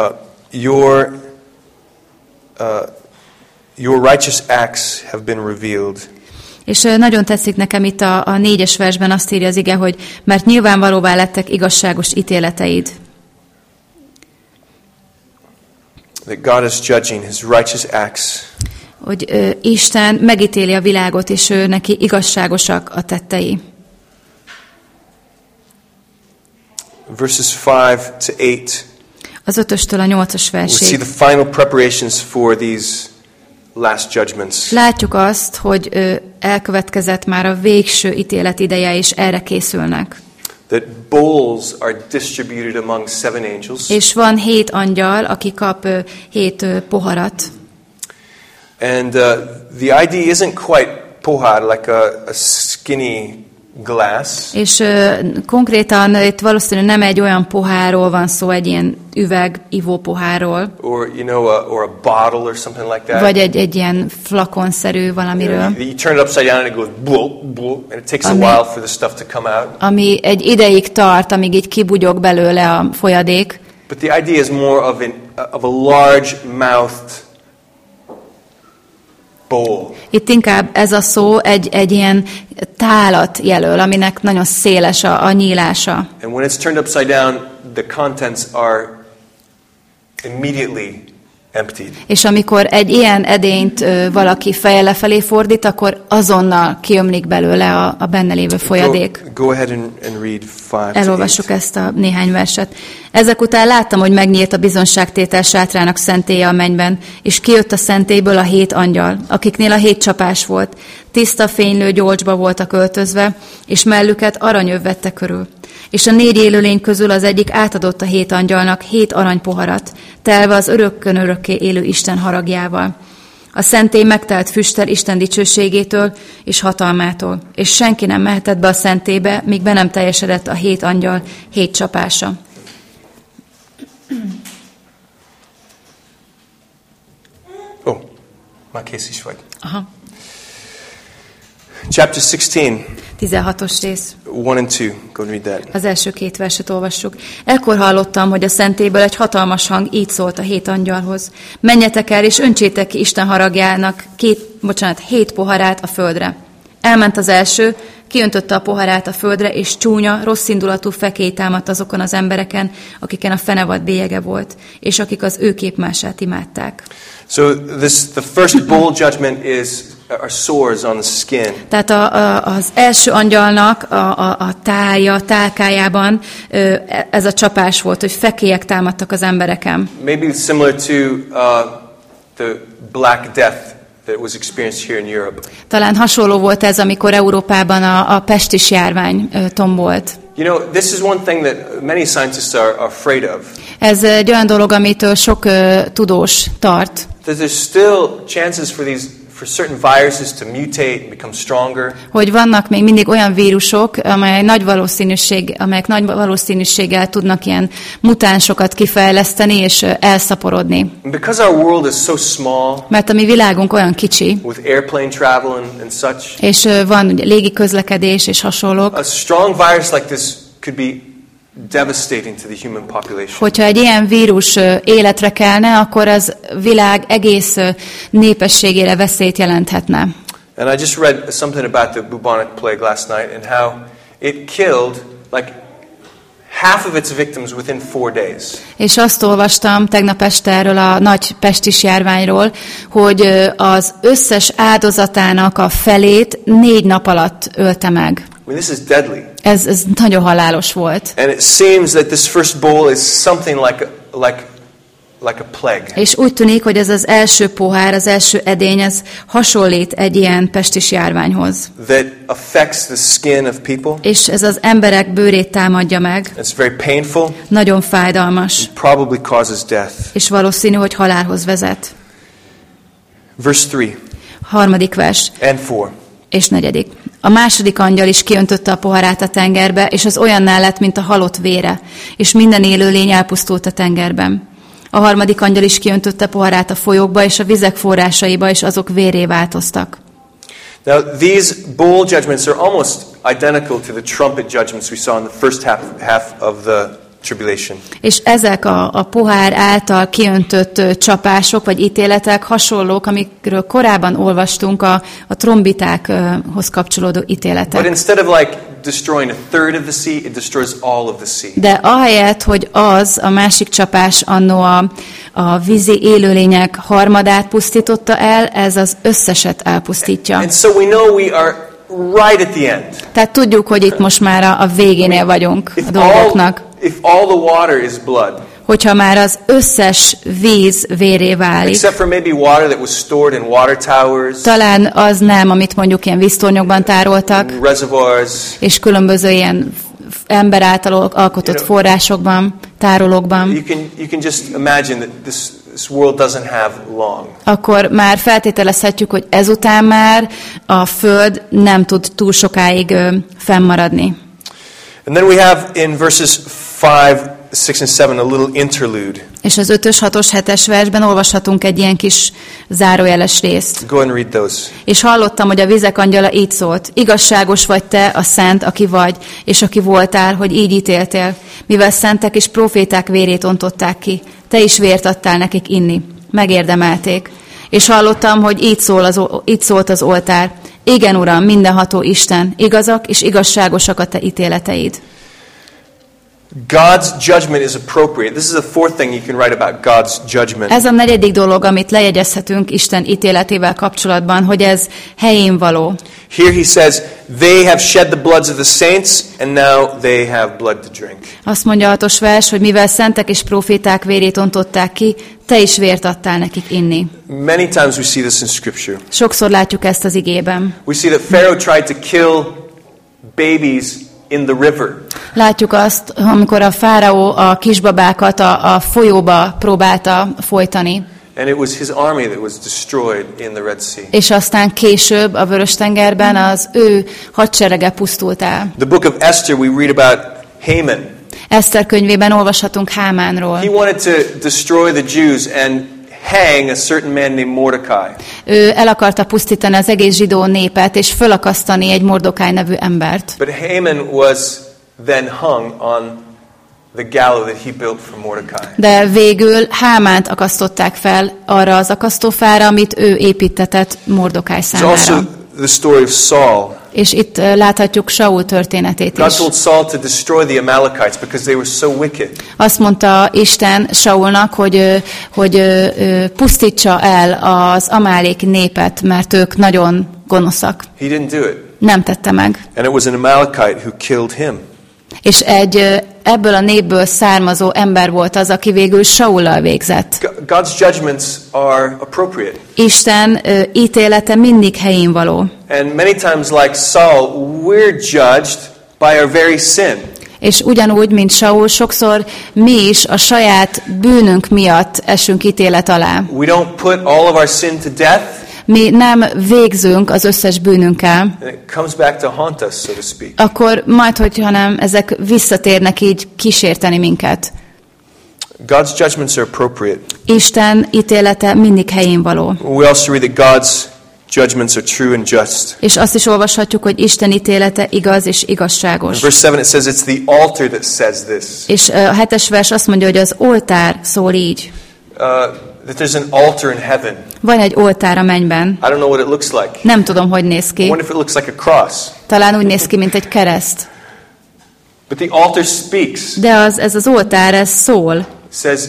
your, uh, your righteous acts have been revealed. És nagyon tetszik nekem itt a, a négyes versben azt írja az ige, hogy mert nyilvánvalóvá lettek igazságos ítéleteid. That God is judging his righteous acts. Hogy ö, Isten megítéli a világot, és ő neki igazságosak a tettei. Verses 5 to 8, Az ötöstől a nyolcas we see versig. the final preparations for these last judgments. Látjuk azt, hogy ö, elkövetkezett már a végső ítélet ideje, és erre készülnek. That bowls are distributed among seven angels. És van hét angyal, aki kap ö, hét ö, poharat. And uh, the idea isn't quite pohar, like a, a skinny glass. És ö, konkrétan itt valószínűleg nem egy olyan pohárról van szó, egy ilyen üveg ivó pohárról, or you know, a, or a bottle or something like that. vagy egy, egy ilyen flakonszerű You, know, valamiről, you, turn it upside down and it goes bull, bull, and it takes a Ami- while for the stuff to come out. ami egy ideig tart, amíg így kibugyog belőle a folyadék. But the idea is more of, an, of a large mouthed bowl. Itt inkább ez a szó egy, egy ilyen tálat jelöl, aminek nagyon széles a, a nyílása. And when it's turned upside down, the contents are immediately emptied. És amikor egy ilyen edényt valaki feje lefelé fordít, akkor azonnal kiömlik belőle a, a benne lévő folyadék. Go, go ahead and, and read five. Elolvassuk ezt a néhány verset. Ezek után láttam, hogy megnyílt a bizonságtétel sátrának szentélye a mennyben, és kijött a szentélyből a hét angyal, akiknél a hét csapás volt. Tiszta fénylő gyolcsba voltak öltözve, és mellüket aranyöv vette körül. És a négy élőlény közül az egyik átadott a hét angyalnak hét aranypoharat, telve az örökkön örökké élő Isten haragjával. A szentély megtelt füsttel Isten dicsőségétől és hatalmától, és senki nem mehetett be a szentébe, míg be nem teljesedett a hét angyal hét csapása. Oh, már kész is vagy. Aha. Chapter 16, 16-os rész. 1 and 2. Go and read that. Az első két verset olvassuk. Ekkor hallottam, hogy a szentéből egy hatalmas hang így szólt a hét angyalhoz. Menjetek el, és öntsétek ki Isten haragjának két, bocsánat, hét poharát a földre. Elment az első, kiöntötte a poharát a földre, és csúnya, rosszindulatú fekély támadt azokon az embereken, akiken a fenevad bélyege volt, és akik az ő képmását imádták. So this the first bowl judgment is are sores on the skin. Tehát a, a, az első angyalnak a, a, a tája, tálkájában ö, ez a csapás volt, hogy fekélyek támadtak az embereken. Maybe similar to uh, the Black Death that was experienced here in Europe. Talán hasonló volt ez, amikor Európában a, a pestis járvány tombolt. You know, this is one thing that many scientists are, afraid of. Ez egy olyan dolog, amitől sok ö, tudós tart, That there's still chances for these for certain viruses to mutate and become stronger. hogy vannak még mindig olyan vírusok, amely nagy valószínűség, amelyek nagy valószínűséggel tudnak ilyen mutánsokat kifejleszteni és elszaporodni. And because our world is so small Mert a mi világunk olyan kicsi, with airplane travel and, and such, és van ugye, légi közlekedés és hasonlók, a strong virus like this could be devastating to the human population. Hogyha egy ilyen vírus életre kelne, akkor az világ egész népességére veszélyt jelenthetne. And I just read something about the bubonic plague last night and how it killed like half of its victims within four days. És azt olvastam tegnap este erről a nagy pestis járványról, hogy az összes áldozatának a felét négy nap alatt ölte meg. I mean, this is deadly. Ez, ez nagyon halálos volt. And it seems that this first bowl is something like a, like, like a plague. És úgy tűnik, hogy ez az első pohár, az első edény, ez hasonlít egy ilyen pestis járványhoz. that affects the skin of people. És ez az emberek bőrét támadja meg. It's very painful, Nagyon fájdalmas. probably causes death. És valószínű, hogy halálhoz vezet. Verse 3 Harmadik vers. and 4. És negyedik. A második angyal is kiöntötte a poharát a tengerbe, és az olyanná lett, mint a halott vére, és minden élőlény elpusztult a tengerben. A harmadik angyal is kiöntötte poharát a folyókba, és a vizek forrásaiba, és azok véré változtak. Now, these bowl judgments are almost identical to the trumpet judgments we saw in the first half, half of the tribulation. És ezek a, a pohár által kiöntött csapások vagy ítéletek hasonlók, amikről korábban olvastunk a, a trombitákhoz kapcsolódó But ítéletek. instead of like destroying a third of the sea, it destroys all of the sea. De ahelyett, hogy az, a másik csapás annó a, a vízi élőlények harmadát pusztította el, ez az összeset elpusztítja. And so we know we are right at the end. Tehát tudjuk, hogy itt most már a, a végénél vagyunk a dolgoknak. If all the water is blood, Hogyha már az összes víz véré válik, except for maybe water that was stored in water towers, talán az nem, amit mondjuk ilyen víztornyokban tároltak, reservoirs, és különböző ilyen ember által alkotott forrásokban, tárolókban, you can, you can just imagine that this, this world doesn't have long. akkor már feltételezhetjük, hogy ezután már a Föld nem tud túl sokáig fennmaradni. And then we have in verses 5, 6, and 7 a little interlude. És az 5-ös, 6-os, 7-es versben olvashatunk egy ilyen kis zárójeles részt. Go and read those. És hallottam, hogy a vizek angyala így szólt, igazságos vagy te, a szent, aki vagy, és aki voltál, hogy így ítéltél, mivel szentek és proféták vérét ontották ki, te is vért adtál nekik inni. Megérdemelték. És hallottam, hogy így, szól az, így szólt az oltár, igen, Uram, mindenható Isten, igazak és igazságosak a te ítéleteid. God's judgment is appropriate. This is the fourth thing you can write about God's judgment. Ez a negyedik dolog, amit lejegyezhetünk Isten ítéletével kapcsolatban, hogy ez helyén való. Here he says, They have shed the bloods of the saints, and now they have blood to drink. Azt mondja a hatos vers, hogy mivel szentek és proféták vérét ontották ki, te is vért adtál nekik inni. Many times we see this in Scripture. Sokszor látjuk ezt az igében. We see that Pharaoh tried to kill babies in the river. Látjuk azt, amikor a fáraó a kisbabákat a, a folyóba próbálta folytani, And it was his army that was destroyed in the Red Sea. és aztán később a Vörös-tengerben az ő hadserege pusztult el. The book of Esther, we read about Haman. Eszter könyvében olvashatunk Hámánról. He wanted to destroy the Jews and hang a certain man named Mordecai. Ő el akarta pusztítani az egész zsidó népet, és fölakasztani egy Mordokáj nevű embert. But Haman was then hung on the gallows that he built for Mordecai. De végül Hámánt akasztották fel arra az akasztófára, amit ő építetett Mordokáj It's also számára. the story of Saul. És itt láthatjuk Saul történetét God is. told Saul to destroy the Amalekites because they were so wicked. Azt mondta Isten Saulnak, hogy, hogy pusztítsa el az amálék népet, mert ők nagyon gonoszak. He didn't do it. Nem tette meg. And it was an Amalekite who killed him. És egy ebből a népből származó ember volt az, aki végül Saullal végzett. Go- God's judgments are appropriate. Isten ö, ítélete mindig helyén való. And many times, like Saul, we're judged by our very sin. És ugyanúgy, mint Saul, sokszor mi is a saját bűnünk miatt esünk ítélet alá. We don't put all of our sin to death, Mi nem végzünk az összes bűnünkkel, us, so akkor majd, hogy hanem ezek visszatérnek így kísérteni minket. God's judgments are appropriate. Isten ítélete mindig helyén való. We also read that God's judgments are true and just. És azt is olvashatjuk, hogy Isten ítélete igaz és In igazságos. verse 7 it says it's the altar that says this. És a hetes vers azt mondja, hogy az oltár szól így. Uh, that there's an altar in heaven. Van egy oltár a mennyben. I don't know what it looks like. Nem tudom, hogy néz I ki. wonder if it looks like a cross. Talán úgy néz ki, mint egy kereszt. But the altar speaks. De az, ez az oltár, ez szól. says,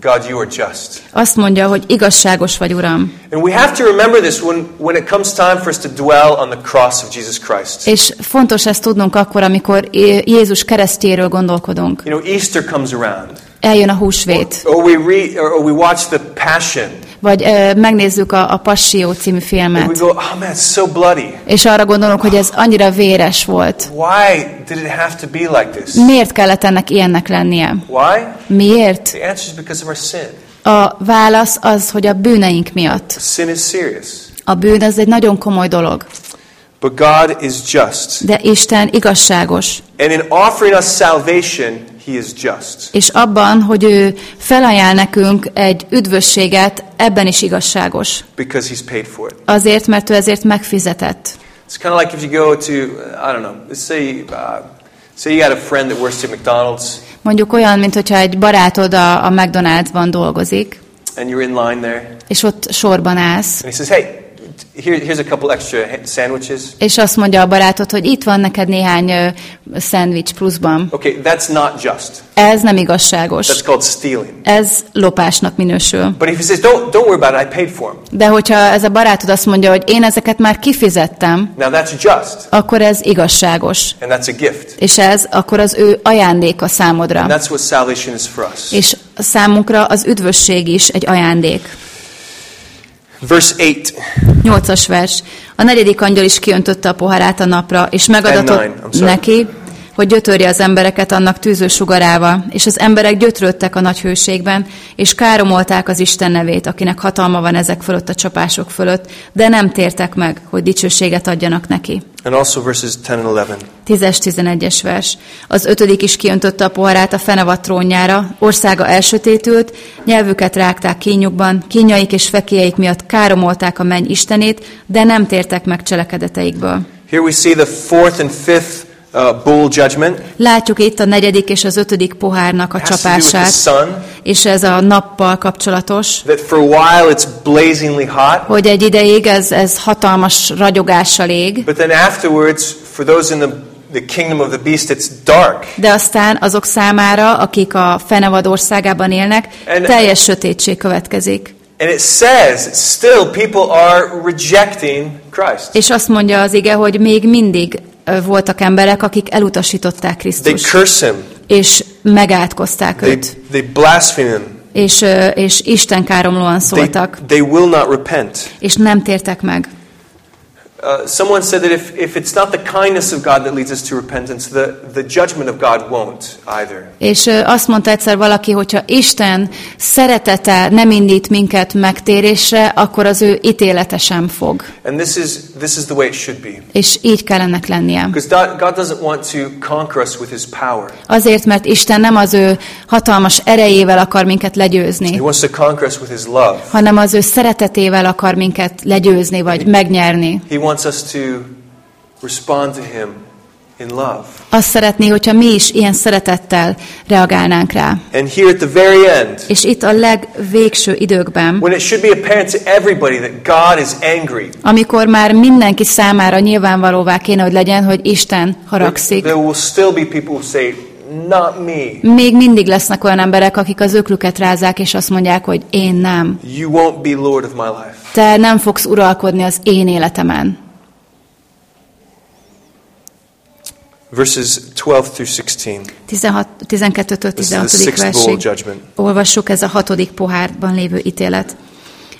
God, you are just. Azt mondja, hogy igazságos vagy, Uram. And we have to remember this when, when it comes time for us to dwell on the cross of Jesus Christ. És fontos ezt tudnunk akkor, amikor Jé- Jézus keresztjéről gondolkodunk. You know, Easter comes around. Eljön a húsvét. Or we read or we watch the Passion. Vagy ö, megnézzük a, a Passió című filmet. go, oh man, so bloody. És arra gondolunk, hogy ez annyira véres volt. Why did it have to be like this? Miért kellett ennek ilyennek lennie? Why? Miért? The answer is because of our sin. A válasz az, hogy a bűneink miatt. Sin is serious. A bűn az egy nagyon komoly dolog. But God is just. De Isten igazságos. And in offering us salvation. És abban, hogy ő felajánl nekünk egy üdvösséget, ebben is igazságos. Because He's paid for it. Azért, mert ő ezért megfizetett. It's kind of like if you go to, I don't know, let's say, uh, say you got a friend that works at McDonald's Mondjuk olyan, mint hogyha egy barátod a, a McDonald'sban dolgozik, and you're in line there, és ott sorban állsz, and he says, hey, here, here's a couple extra sandwiches. és azt mondja a barátod, hogy itt van neked néhány ö, szendvics pluszban. Okay, that's not just. Ez nem igazságos. That's called stealing. Ez lopásnak minősül. But if he says, don't, don't worry about it, I paid for them. De hogyha ez a barátod azt mondja, hogy én ezeket már kifizettem, Now that's just, akkor ez igazságos. and that's a gift. És ez akkor az ő ajándéka számodra. And that's what salvation is for us. És számunkra az üdvösség is egy ajándék. Verse 8. Nyolcas vers. A negyedik angyal is kiöntötte a pohárát a napra, és megadatott neki, hogy gyötörje az embereket annak tűző sugarával, és az emberek gyötrődtek a nagy hőségben, és káromolták az Isten nevét, akinek hatalma van ezek fölött a csapások fölött, de nem tértek meg, hogy dicsőséget adjanak neki. And also verses 10 and 11. 10-11-es vers. Az ötödik is kiöntötte a poharát a fenevad trónjára, országa elsötétült, nyelvüket rágták kínjukban, kínjaik és fekéjeik miatt káromolták a menny istenét, de nem tértek meg cselekedeteikből. Here we see the fourth and fifth uh, bowl judgment. Látjuk itt a negyedik és az ötödik pohárnak a csapását, sun. és ez a nappal kapcsolatos, That for a while it's blazingly hot, hogy egy ideig ez, ez hatalmas ragyogással ég, but then afterwards, for those in the, the kingdom of the beast, it's dark. de aztán azok számára, akik a fenevad országában élnek, And- teljes sötétség következik. And it says still people are rejecting Christ. És azt mondja az ige, hogy még mindig voltak emberek, akik elutasították They Krisztust, curse him. és megátkozták They, őt, they blaspheme him. és, és Isten káromlóan They, szóltak, they will not repent. és nem tértek meg. Uh, someone said that if, if it's not the kindness of God that leads us to repentance, the, the judgment of God won't either. És azt mondta egyszer valaki, hogyha Isten szeretete nem indít minket megtérésre, akkor az ő ítélete sem fog. And this is, this is the way it should be. És így kell ennek lennie. Because God, doesn't want to conquer us with his power. Azért, mert Isten nem az ő hatalmas erejével akar minket He legyőzni, wants to conquer us with his love. hanem az ő szeretetével akar minket legyőzni, vagy megnyerni. He wants us to respond to him in love. Azt szeretné, hogyha mi is ilyen szeretettel reagálnánk rá. And here at the very end, És itt a legvégső időkben, when it should be apparent to everybody that God is angry, amikor már mindenki számára nyilvánvalóvá kéne, hogy legyen, hogy Isten haragszik, there will still be people who say, Not me. még mindig lesznek olyan emberek, akik az öklüket rázák, és azt mondják, hogy én nem. You won't be Lord of my life. Te nem fogsz uralkodni az én életemen. Verses 12 through 16. 16, 12-től This is the 16. sixth bowl versig. Olvassuk, ez a hatodik pohárban lévő ítélet.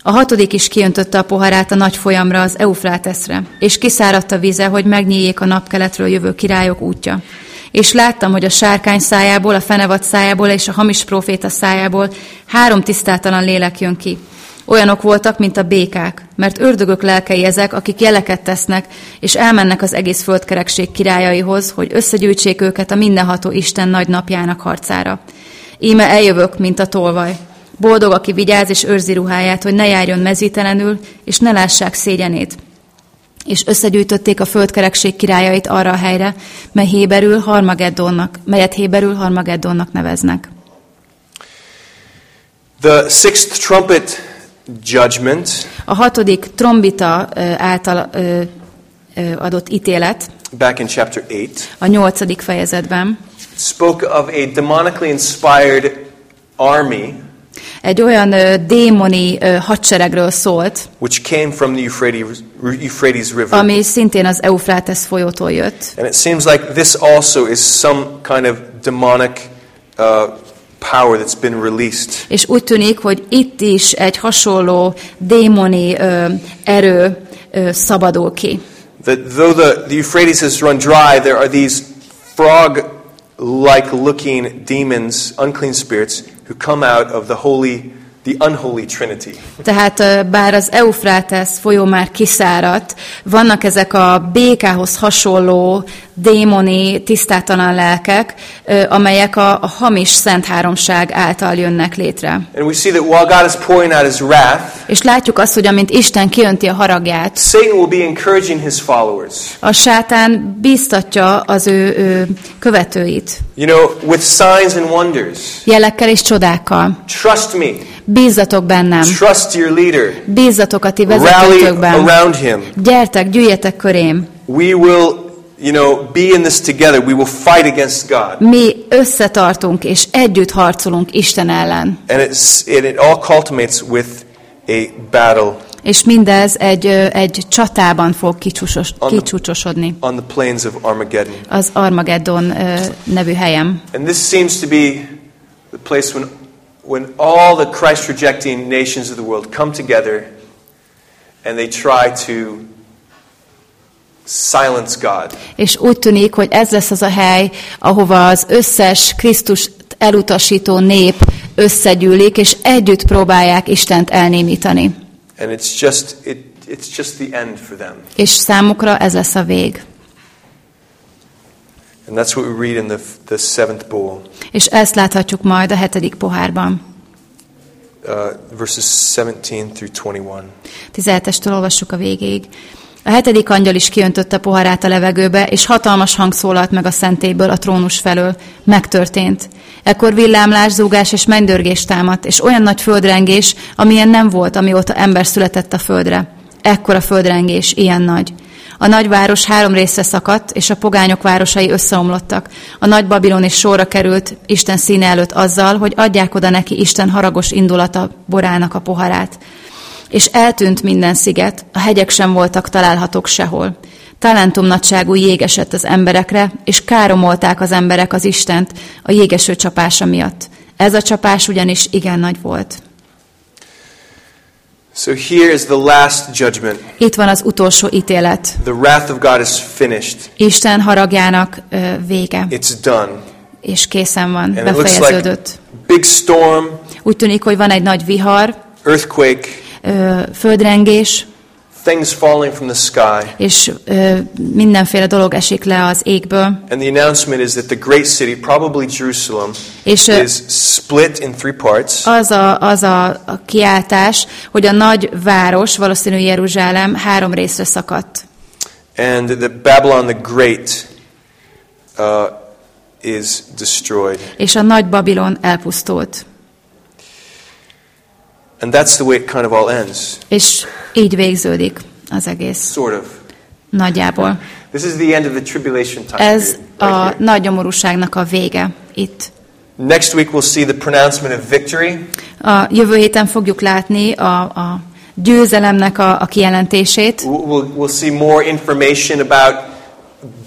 A hatodik is kiöntötte a poharát a nagy folyamra, az Eufráteszre, és kiszáradt a vize, hogy megnyíljék a napkeletről jövő királyok útja. És láttam, hogy a sárkány szájából, a fenevad szájából és a hamis proféta szájából három tisztátalan lélek jön ki. Olyanok voltak, mint a békák, mert ördögök lelkei ezek, akik jeleket tesznek, és elmennek az egész földkerekség királyaihoz, hogy összegyűjtsék őket a mindenható Isten nagy napjának harcára. Íme eljövök, mint a tolvaj. Boldog, aki vigyáz és őrzi ruháját, hogy ne járjon mezítelenül, és ne lássák szégyenét. És összegyűjtötték a földkerekség királyait arra a helyre, mely Héberül Harmageddonnak, melyet Héberül Harmageddonnak neveznek. The sixth trumpet judgment, A hatodik trombita által adott ítélet back in chapter 8, a nyolcadik fejezetben spoke of a demonically inspired army egy olyan ö, démoni ö, hadseregről szólt, which came from the Euphrates, Euphrates River. ami szintén az Eufrátesz folyótól jött. And it seems like this also is some kind of demonic uh, power that's been released. És úgy tűnik, hogy itt is egy hasonló démoni ö, erő ö, szabadul ki. That though the, the Euphrates has run dry, there are these frog like looking demons, unclean spirits, who come out of the holy, the unholy Trinity. Tehát bár az Eufrátesz folyó már kiszáradt, vannak ezek a békához hasonló démoni, tisztátalan lelkek, amelyek a, a hamis szent háromság által jönnek létre. And we see that while God is pouring out his wrath, És látjuk azt, hogy amint Isten kiönti a haragját, Satan will be encouraging his followers. a sátán bíztatja az ő, ő követőit. You know, with signs and wonders. Jelekkel és csodákkal. Trust me. Bízzatok bennem. Trust your leader. Bízzatok a ti vezetőtökben. around him. Gyertek, gyűjjetek körém. We will, you know, be in this together. We will fight against God. Mi összetartunk és együtt harcolunk Isten ellen. And it's, it all culminates with a battle És mindez egy, egy csatában fog kicsúcsos, kicsúcsosodni. on the plains of Armageddon. Az Armageddon nevű helyem. And this seems to be the place when, when all the Christ rejecting nations of the world come together and they try to silence God. És úgy tűnik, hogy ez lesz az a hely, ahova az összes Krisztus elutasító nép összegyűlik, és együtt próbálják Istent elnémítani. And it's just, it, it's just the end for them. És számukra ez lesz a vég. And that's what we read in the, the seventh bowl, És ezt láthatjuk majd a hetedik pohárban. uh, verses 17 through 21. 17-estől olvassuk a végéig. A hetedik angyal is kiöntötte poharát a levegőbe, és hatalmas hang szólalt meg a szentélyből a trónus felől. Megtörtént. Ekkor villámlás, zúgás és mennydörgés támadt, és olyan nagy földrengés, amilyen nem volt, amióta ember született a földre. Ekkora földrengés, ilyen nagy. A nagyváros három részre szakadt, és a pogányok városai összeomlottak. A nagy Babilon is sorra került Isten színe előtt azzal, hogy adják oda neki Isten haragos indulata borának a poharát. És eltűnt minden sziget, a hegyek sem voltak találhatók sehol. Talentum nagyságú jég esett az emberekre, és káromolták az emberek az Istent a jégeső csapása miatt. Ez a csapás ugyanis igen nagy volt. So here is the last judgment. Itt van az utolsó ítélet. The wrath of God is finished. Isten haragjának ö, vége, It's done. és készen van, And looks like befejeződött. big storm, Úgy tűnik, hogy van egy nagy vihar, earthquake, ö, földrengés, things falling from the sky. és ö, mindenféle dolog esik le az égből. And the announcement is that the great city, probably Jerusalem, És ö, is split in three parts. az a, az a, kiáltás, hogy a nagy város, valószínű Jeruzsálem három részre szakadt. And that Babylon the Great uh, is destroyed. És a nagy Babilon elpusztult. And that's the way it kind of all ends, És így végződik az egész. sort of. Nagyjából. This is the end of the tribulation time. Ez period, a right here. nagy nyomorúságnak a vége itt. Next week we'll see the pronouncement of victory. A jövő héten fogjuk látni a, a győzelemnek a, a kijelentését. We'll, we'll see more information about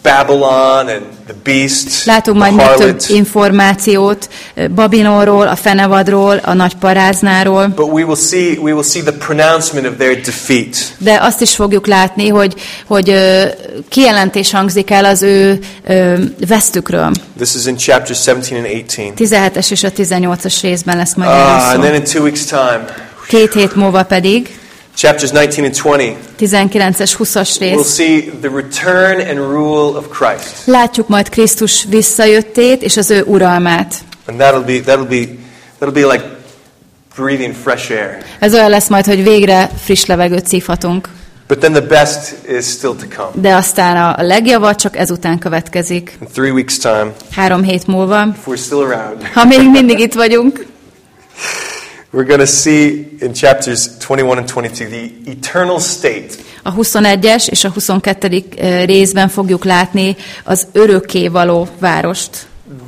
Babylon and the beast, Látunk the majd még több információt ö, Babilonról, a fenevadról, a nagy paráznáról, But we will see we will see the pronouncement of their defeat. de azt is fogjuk látni, hogy, hogy ö, kijelentés hangzik el az ő ö, vesztükről. This is in chapters 17 and 18. 17-es és a 18-as részben lesz majd Ah, erről and szó. then in two weeks' time, Két hét múlva pedig, chapters 19 and 20, 19-es, 20-as we'll rész, see the return and rule of Christ. látjuk majd Krisztus visszajöttét és az ő uralmát. And that'll be that'll be that'll be like breathing fresh air. Ez olyan lesz majd, hogy végre friss levegőt szívhatunk. But then the best is still to come. De aztán a legjavat csak ezután következik. In three weeks' time, Három hét múlva, if we're still around. ha még mindig itt vagyunk. We're going to see in chapters 21 and 22 the eternal state A 21-es és a 22. részben fogjuk látni az örökké való várost.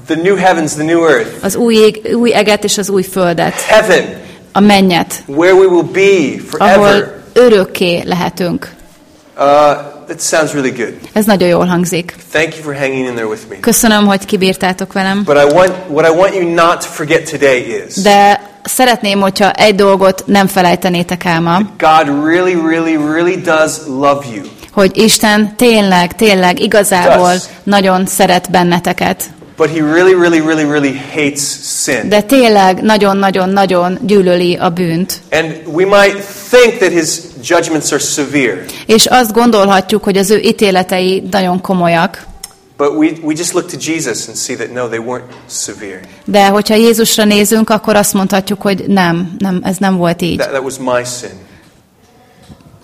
the new heavens, the new earth, Az új, ég, új eget és az új földet. heaven, A mennyet, where we will be ahol forever. örökké lehetünk. Uh, that sounds really good. Ez nagyon jól hangzik. Thank you for hanging in there with me. Köszönöm, hogy kibírtátok velem. But I want what I want you not to forget today is De szeretném, hogyha egy dolgot nem felejtenétek el ma, God really, really, really does love you. hogy Isten tényleg, tényleg, igazából Does. nagyon szeret benneteket. But he really, really, really, really hates sin. De tényleg nagyon-nagyon-nagyon gyűlöli a bűnt. And we might think that his judgments are severe, És azt gondolhatjuk, hogy az ő ítéletei nagyon komolyak. But we, we just look to Jesus and see that no, they weren't severe. De hogyha Jézusra nézünk, akkor azt mondhatjuk, hogy nem, nem ez nem volt így. That, that was my sin.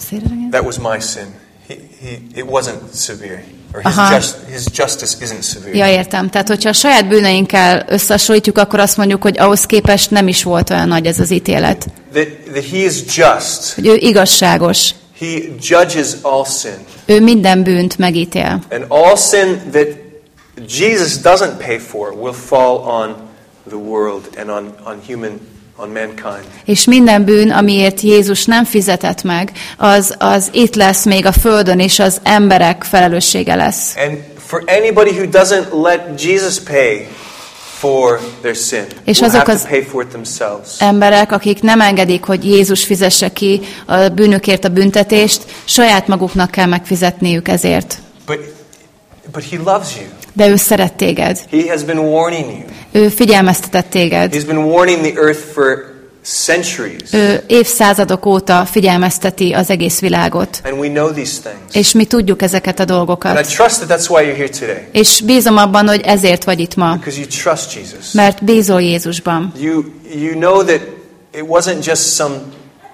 Say that again? That was my sin. He, he, it wasn't severe. Or his, Aha. just, his justice isn't severe. Ja, értem. Tehát, hogyha a saját bűneinkkel összehasonlítjuk, akkor azt mondjuk, hogy ahhoz képest nem is volt olyan nagy ez az ítélet. That, that he is just. Hogy ő igazságos. He judges all sin. Ő minden bűnt megítél. And all sin that Jesus doesn't pay for will fall on the world and on, on human, on mankind. És minden bűn, amiért Jézus nem fizetett meg, az, az itt lesz még a földön, és az emberek felelőssége lesz. And for anybody who doesn't let Jesus pay És azok az-. Emberek, akik nem engedik, hogy Jézus fizesse ki a bűnökért a büntetést, saját maguknak kell megfizetniük ezért. But, but he loves you. De ő szeret téged. He has been warning you. Ő figyelmeztetett téged. He's been warning the earth for. Ő évszázadok óta figyelmezteti az egész világot. És mi tudjuk ezeket a dolgokat. És bízom abban, hogy ezért vagy itt ma. Mert bízol Jézusban. You, you know that it wasn't just some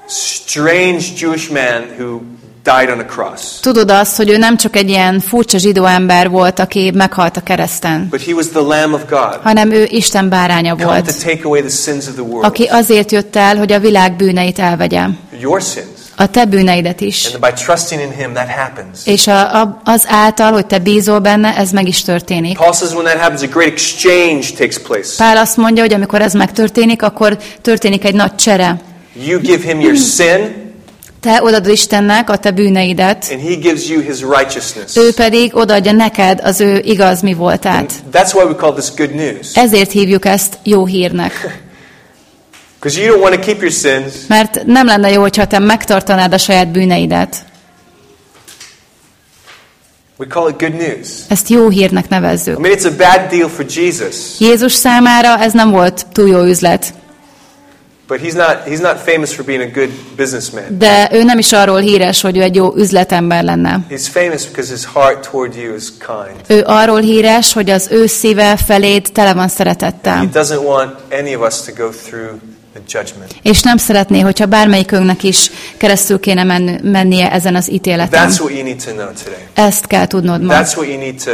strange Jewish man who died on a cross, Tudod azt, hogy ő nem csak egy ilyen furcsa zsidó ember volt, aki meghalt a kereszten, but he was the Lamb of God, hanem ő Isten báránya volt, to take away the sins of the world, aki azért jött el, hogy a világ bűneit elvegye. your sins. A te bűneidet is. And by trusting in him, that happens. És a, a, az által, hogy te bízol benne, ez meg is történik. Paul says when that happens, a great exchange takes place. Pál azt mondja, hogy amikor ez megtörténik, akkor történik egy nagy csere. You give him your sin, Te odaadod Istennek a te bűneidet, and he gives you his righteousness. ő pedig odaadja neked az ő igaz mi voltát. That's why we call this good news. Ezért hívjuk ezt jó hírnek. Because you don't want to keep your sins, Mert nem lenne jó, hogyha te megtartanád a saját bűneidet. we call it good news. Ezt jó hírnek I nevezzük. mean, it's a bad deal for Jesus, Jézus számára ez nem volt túl jó üzlet, but he's not, he's not famous for being a good businessman. de ő nem is arról híres, hogy ő egy jó üzletember lenne. He's famous because his heart toward you is kind. Ő arról híres, hogy az ő szíve feléd tele van He szeretettel. doesn't want any of us to go through the judgment. És nem szeretné, hogyha bármelyikünknek is keresztül kéne menn- mennie ezen az ítéleten. That's what you need to know today. Ezt kell tudnod ma, That's what you need to,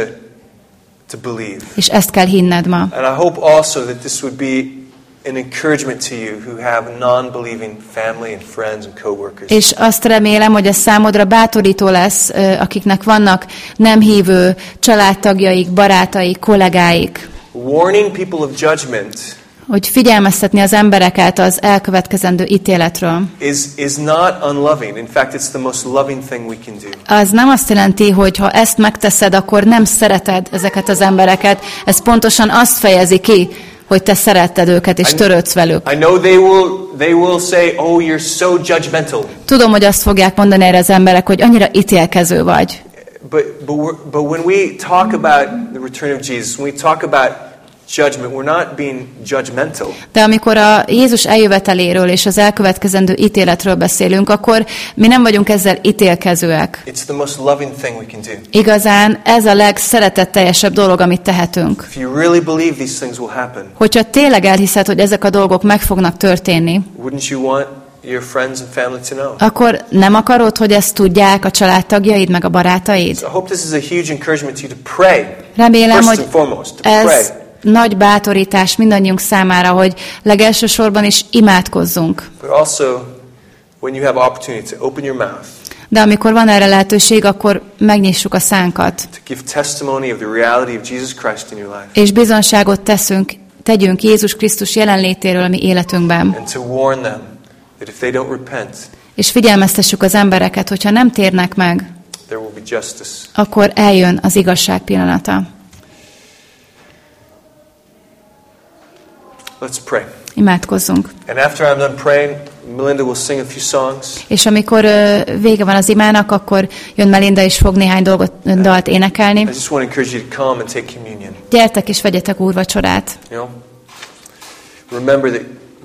to believe. és ezt kell hinned ma. And I hope also that this would be an encouragement to you who have a non-believing family and friends and coworkers. És azt remélem, hogy ez számodra bátorító lesz, akiknek vannak nem hívő családtagjaik, barátaik, kollégáik, Warning people of judgment hogy figyelmeztetni az embereket az elkövetkezendő ítéletről. is, is not unloving. In fact, it's the most loving thing we can do. Az nem azt jelenti, hogy ha ezt megteszed, akkor nem szereted ezeket az embereket. Ez pontosan azt fejezi ki, hogy te szeretted őket és törődsz velük. I know they will, they will say, oh, you're so judgmental. Tudom, hogy azt fogják mondani erre az emberek, hogy annyira ítélkező vagy. But, but, but when we talk about the return of Jesus, when we talk about judgment, we're not being judgmental. De amikor a Jézus eljöveteléről és az elkövetkezendő ítéletről beszélünk, akkor mi nem vagyunk ezzel ítélkezőek. It's the most loving thing we can do. Igazán ez a legszeretetteljesebb dolog, amit tehetünk. If you really believe these things will happen, Hogyha tényleg elhiszed, hogy ezek a dolgok meg fognak történni, wouldn't you want your friends and family to know? akkor nem akarod, hogy ezt tudják a családtagjaid meg a barátaid? So I hope this is a huge encouragement to you to pray. Remélem, hogy and foremost, to ez pray. Nagy bátorítás mindannyiunk számára, hogy legelső sorban is imádkozzunk. but also when you have opportunity to open your mouth De amikor van erre lehetőség, akkor megnyissuk a szánkat, és bizonságot teszünk, tegyünk Jézus Krisztus jelenlétéről a mi életünkben. És figyelmeztessük az embereket, hogyha nem térnek meg, akkor eljön az igazság pillanata. Let's pray. Imádkozzunk. And after I'm done praying, Melinda will sing a few songs. És amikor ö, vége van az imának, akkor jön Melinda és fog néhány dolgot, dalt énekelni. I just want to encourage you to come and take communion. Gyertek és vegyetek úrvacsorát. You know, remember that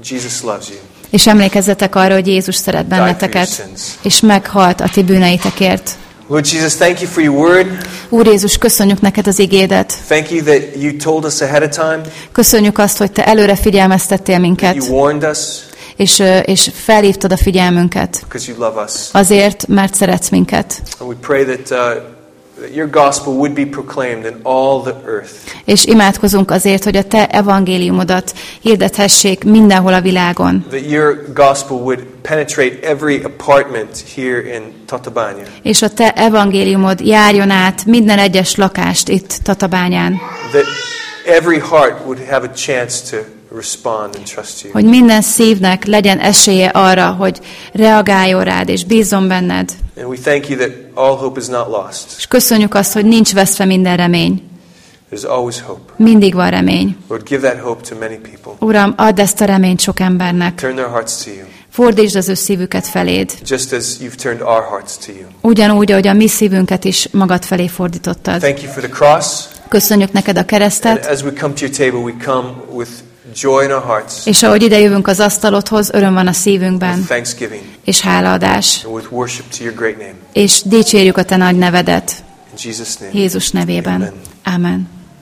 Jesus loves you. És emlékezzetek arra, hogy Jézus szeret benneteket, és meghalt a ti bűneitekért. Lord Jesus, thank you for your word. Úr Jézus, köszönjük neked az igédet. Thank you that you told us ahead of time. Köszönjük azt, hogy te előre figyelmeztettél You minket, warned us és, és felhívtad a figyelmünket. because you love us. Azért, mert szeretsz minket. And we pray that, uh, your gospel would be proclaimed in all the earth. És imádkozunk azért, hogy a te evangéliumodat hirdethessék mindenhol a világon. That your gospel would penetrate every apartment here in Tatabánya. És a te evangéliumod járjon át minden egyes lakást itt Tatabányán. That every heart would have a chance to Hogy minden szívnek legyen esélye arra, hogy reagáljon rád és bízzon benned. És köszönjük azt, hogy nincs veszve minden remény. Mindig van remény. Uram, add ezt a reményt sok embernek. Fordítsd az ő szívüket feléd. Ugyanúgy, ahogy a mi szívünket is magad felé fordítottad. Köszönjük neked a keresztet, és ahogy ide jövünk az asztalodhoz, öröm van a szívünkben, és hálaadás, és dicsérjük a te nagy nevedet. Jézus nevében. Amen.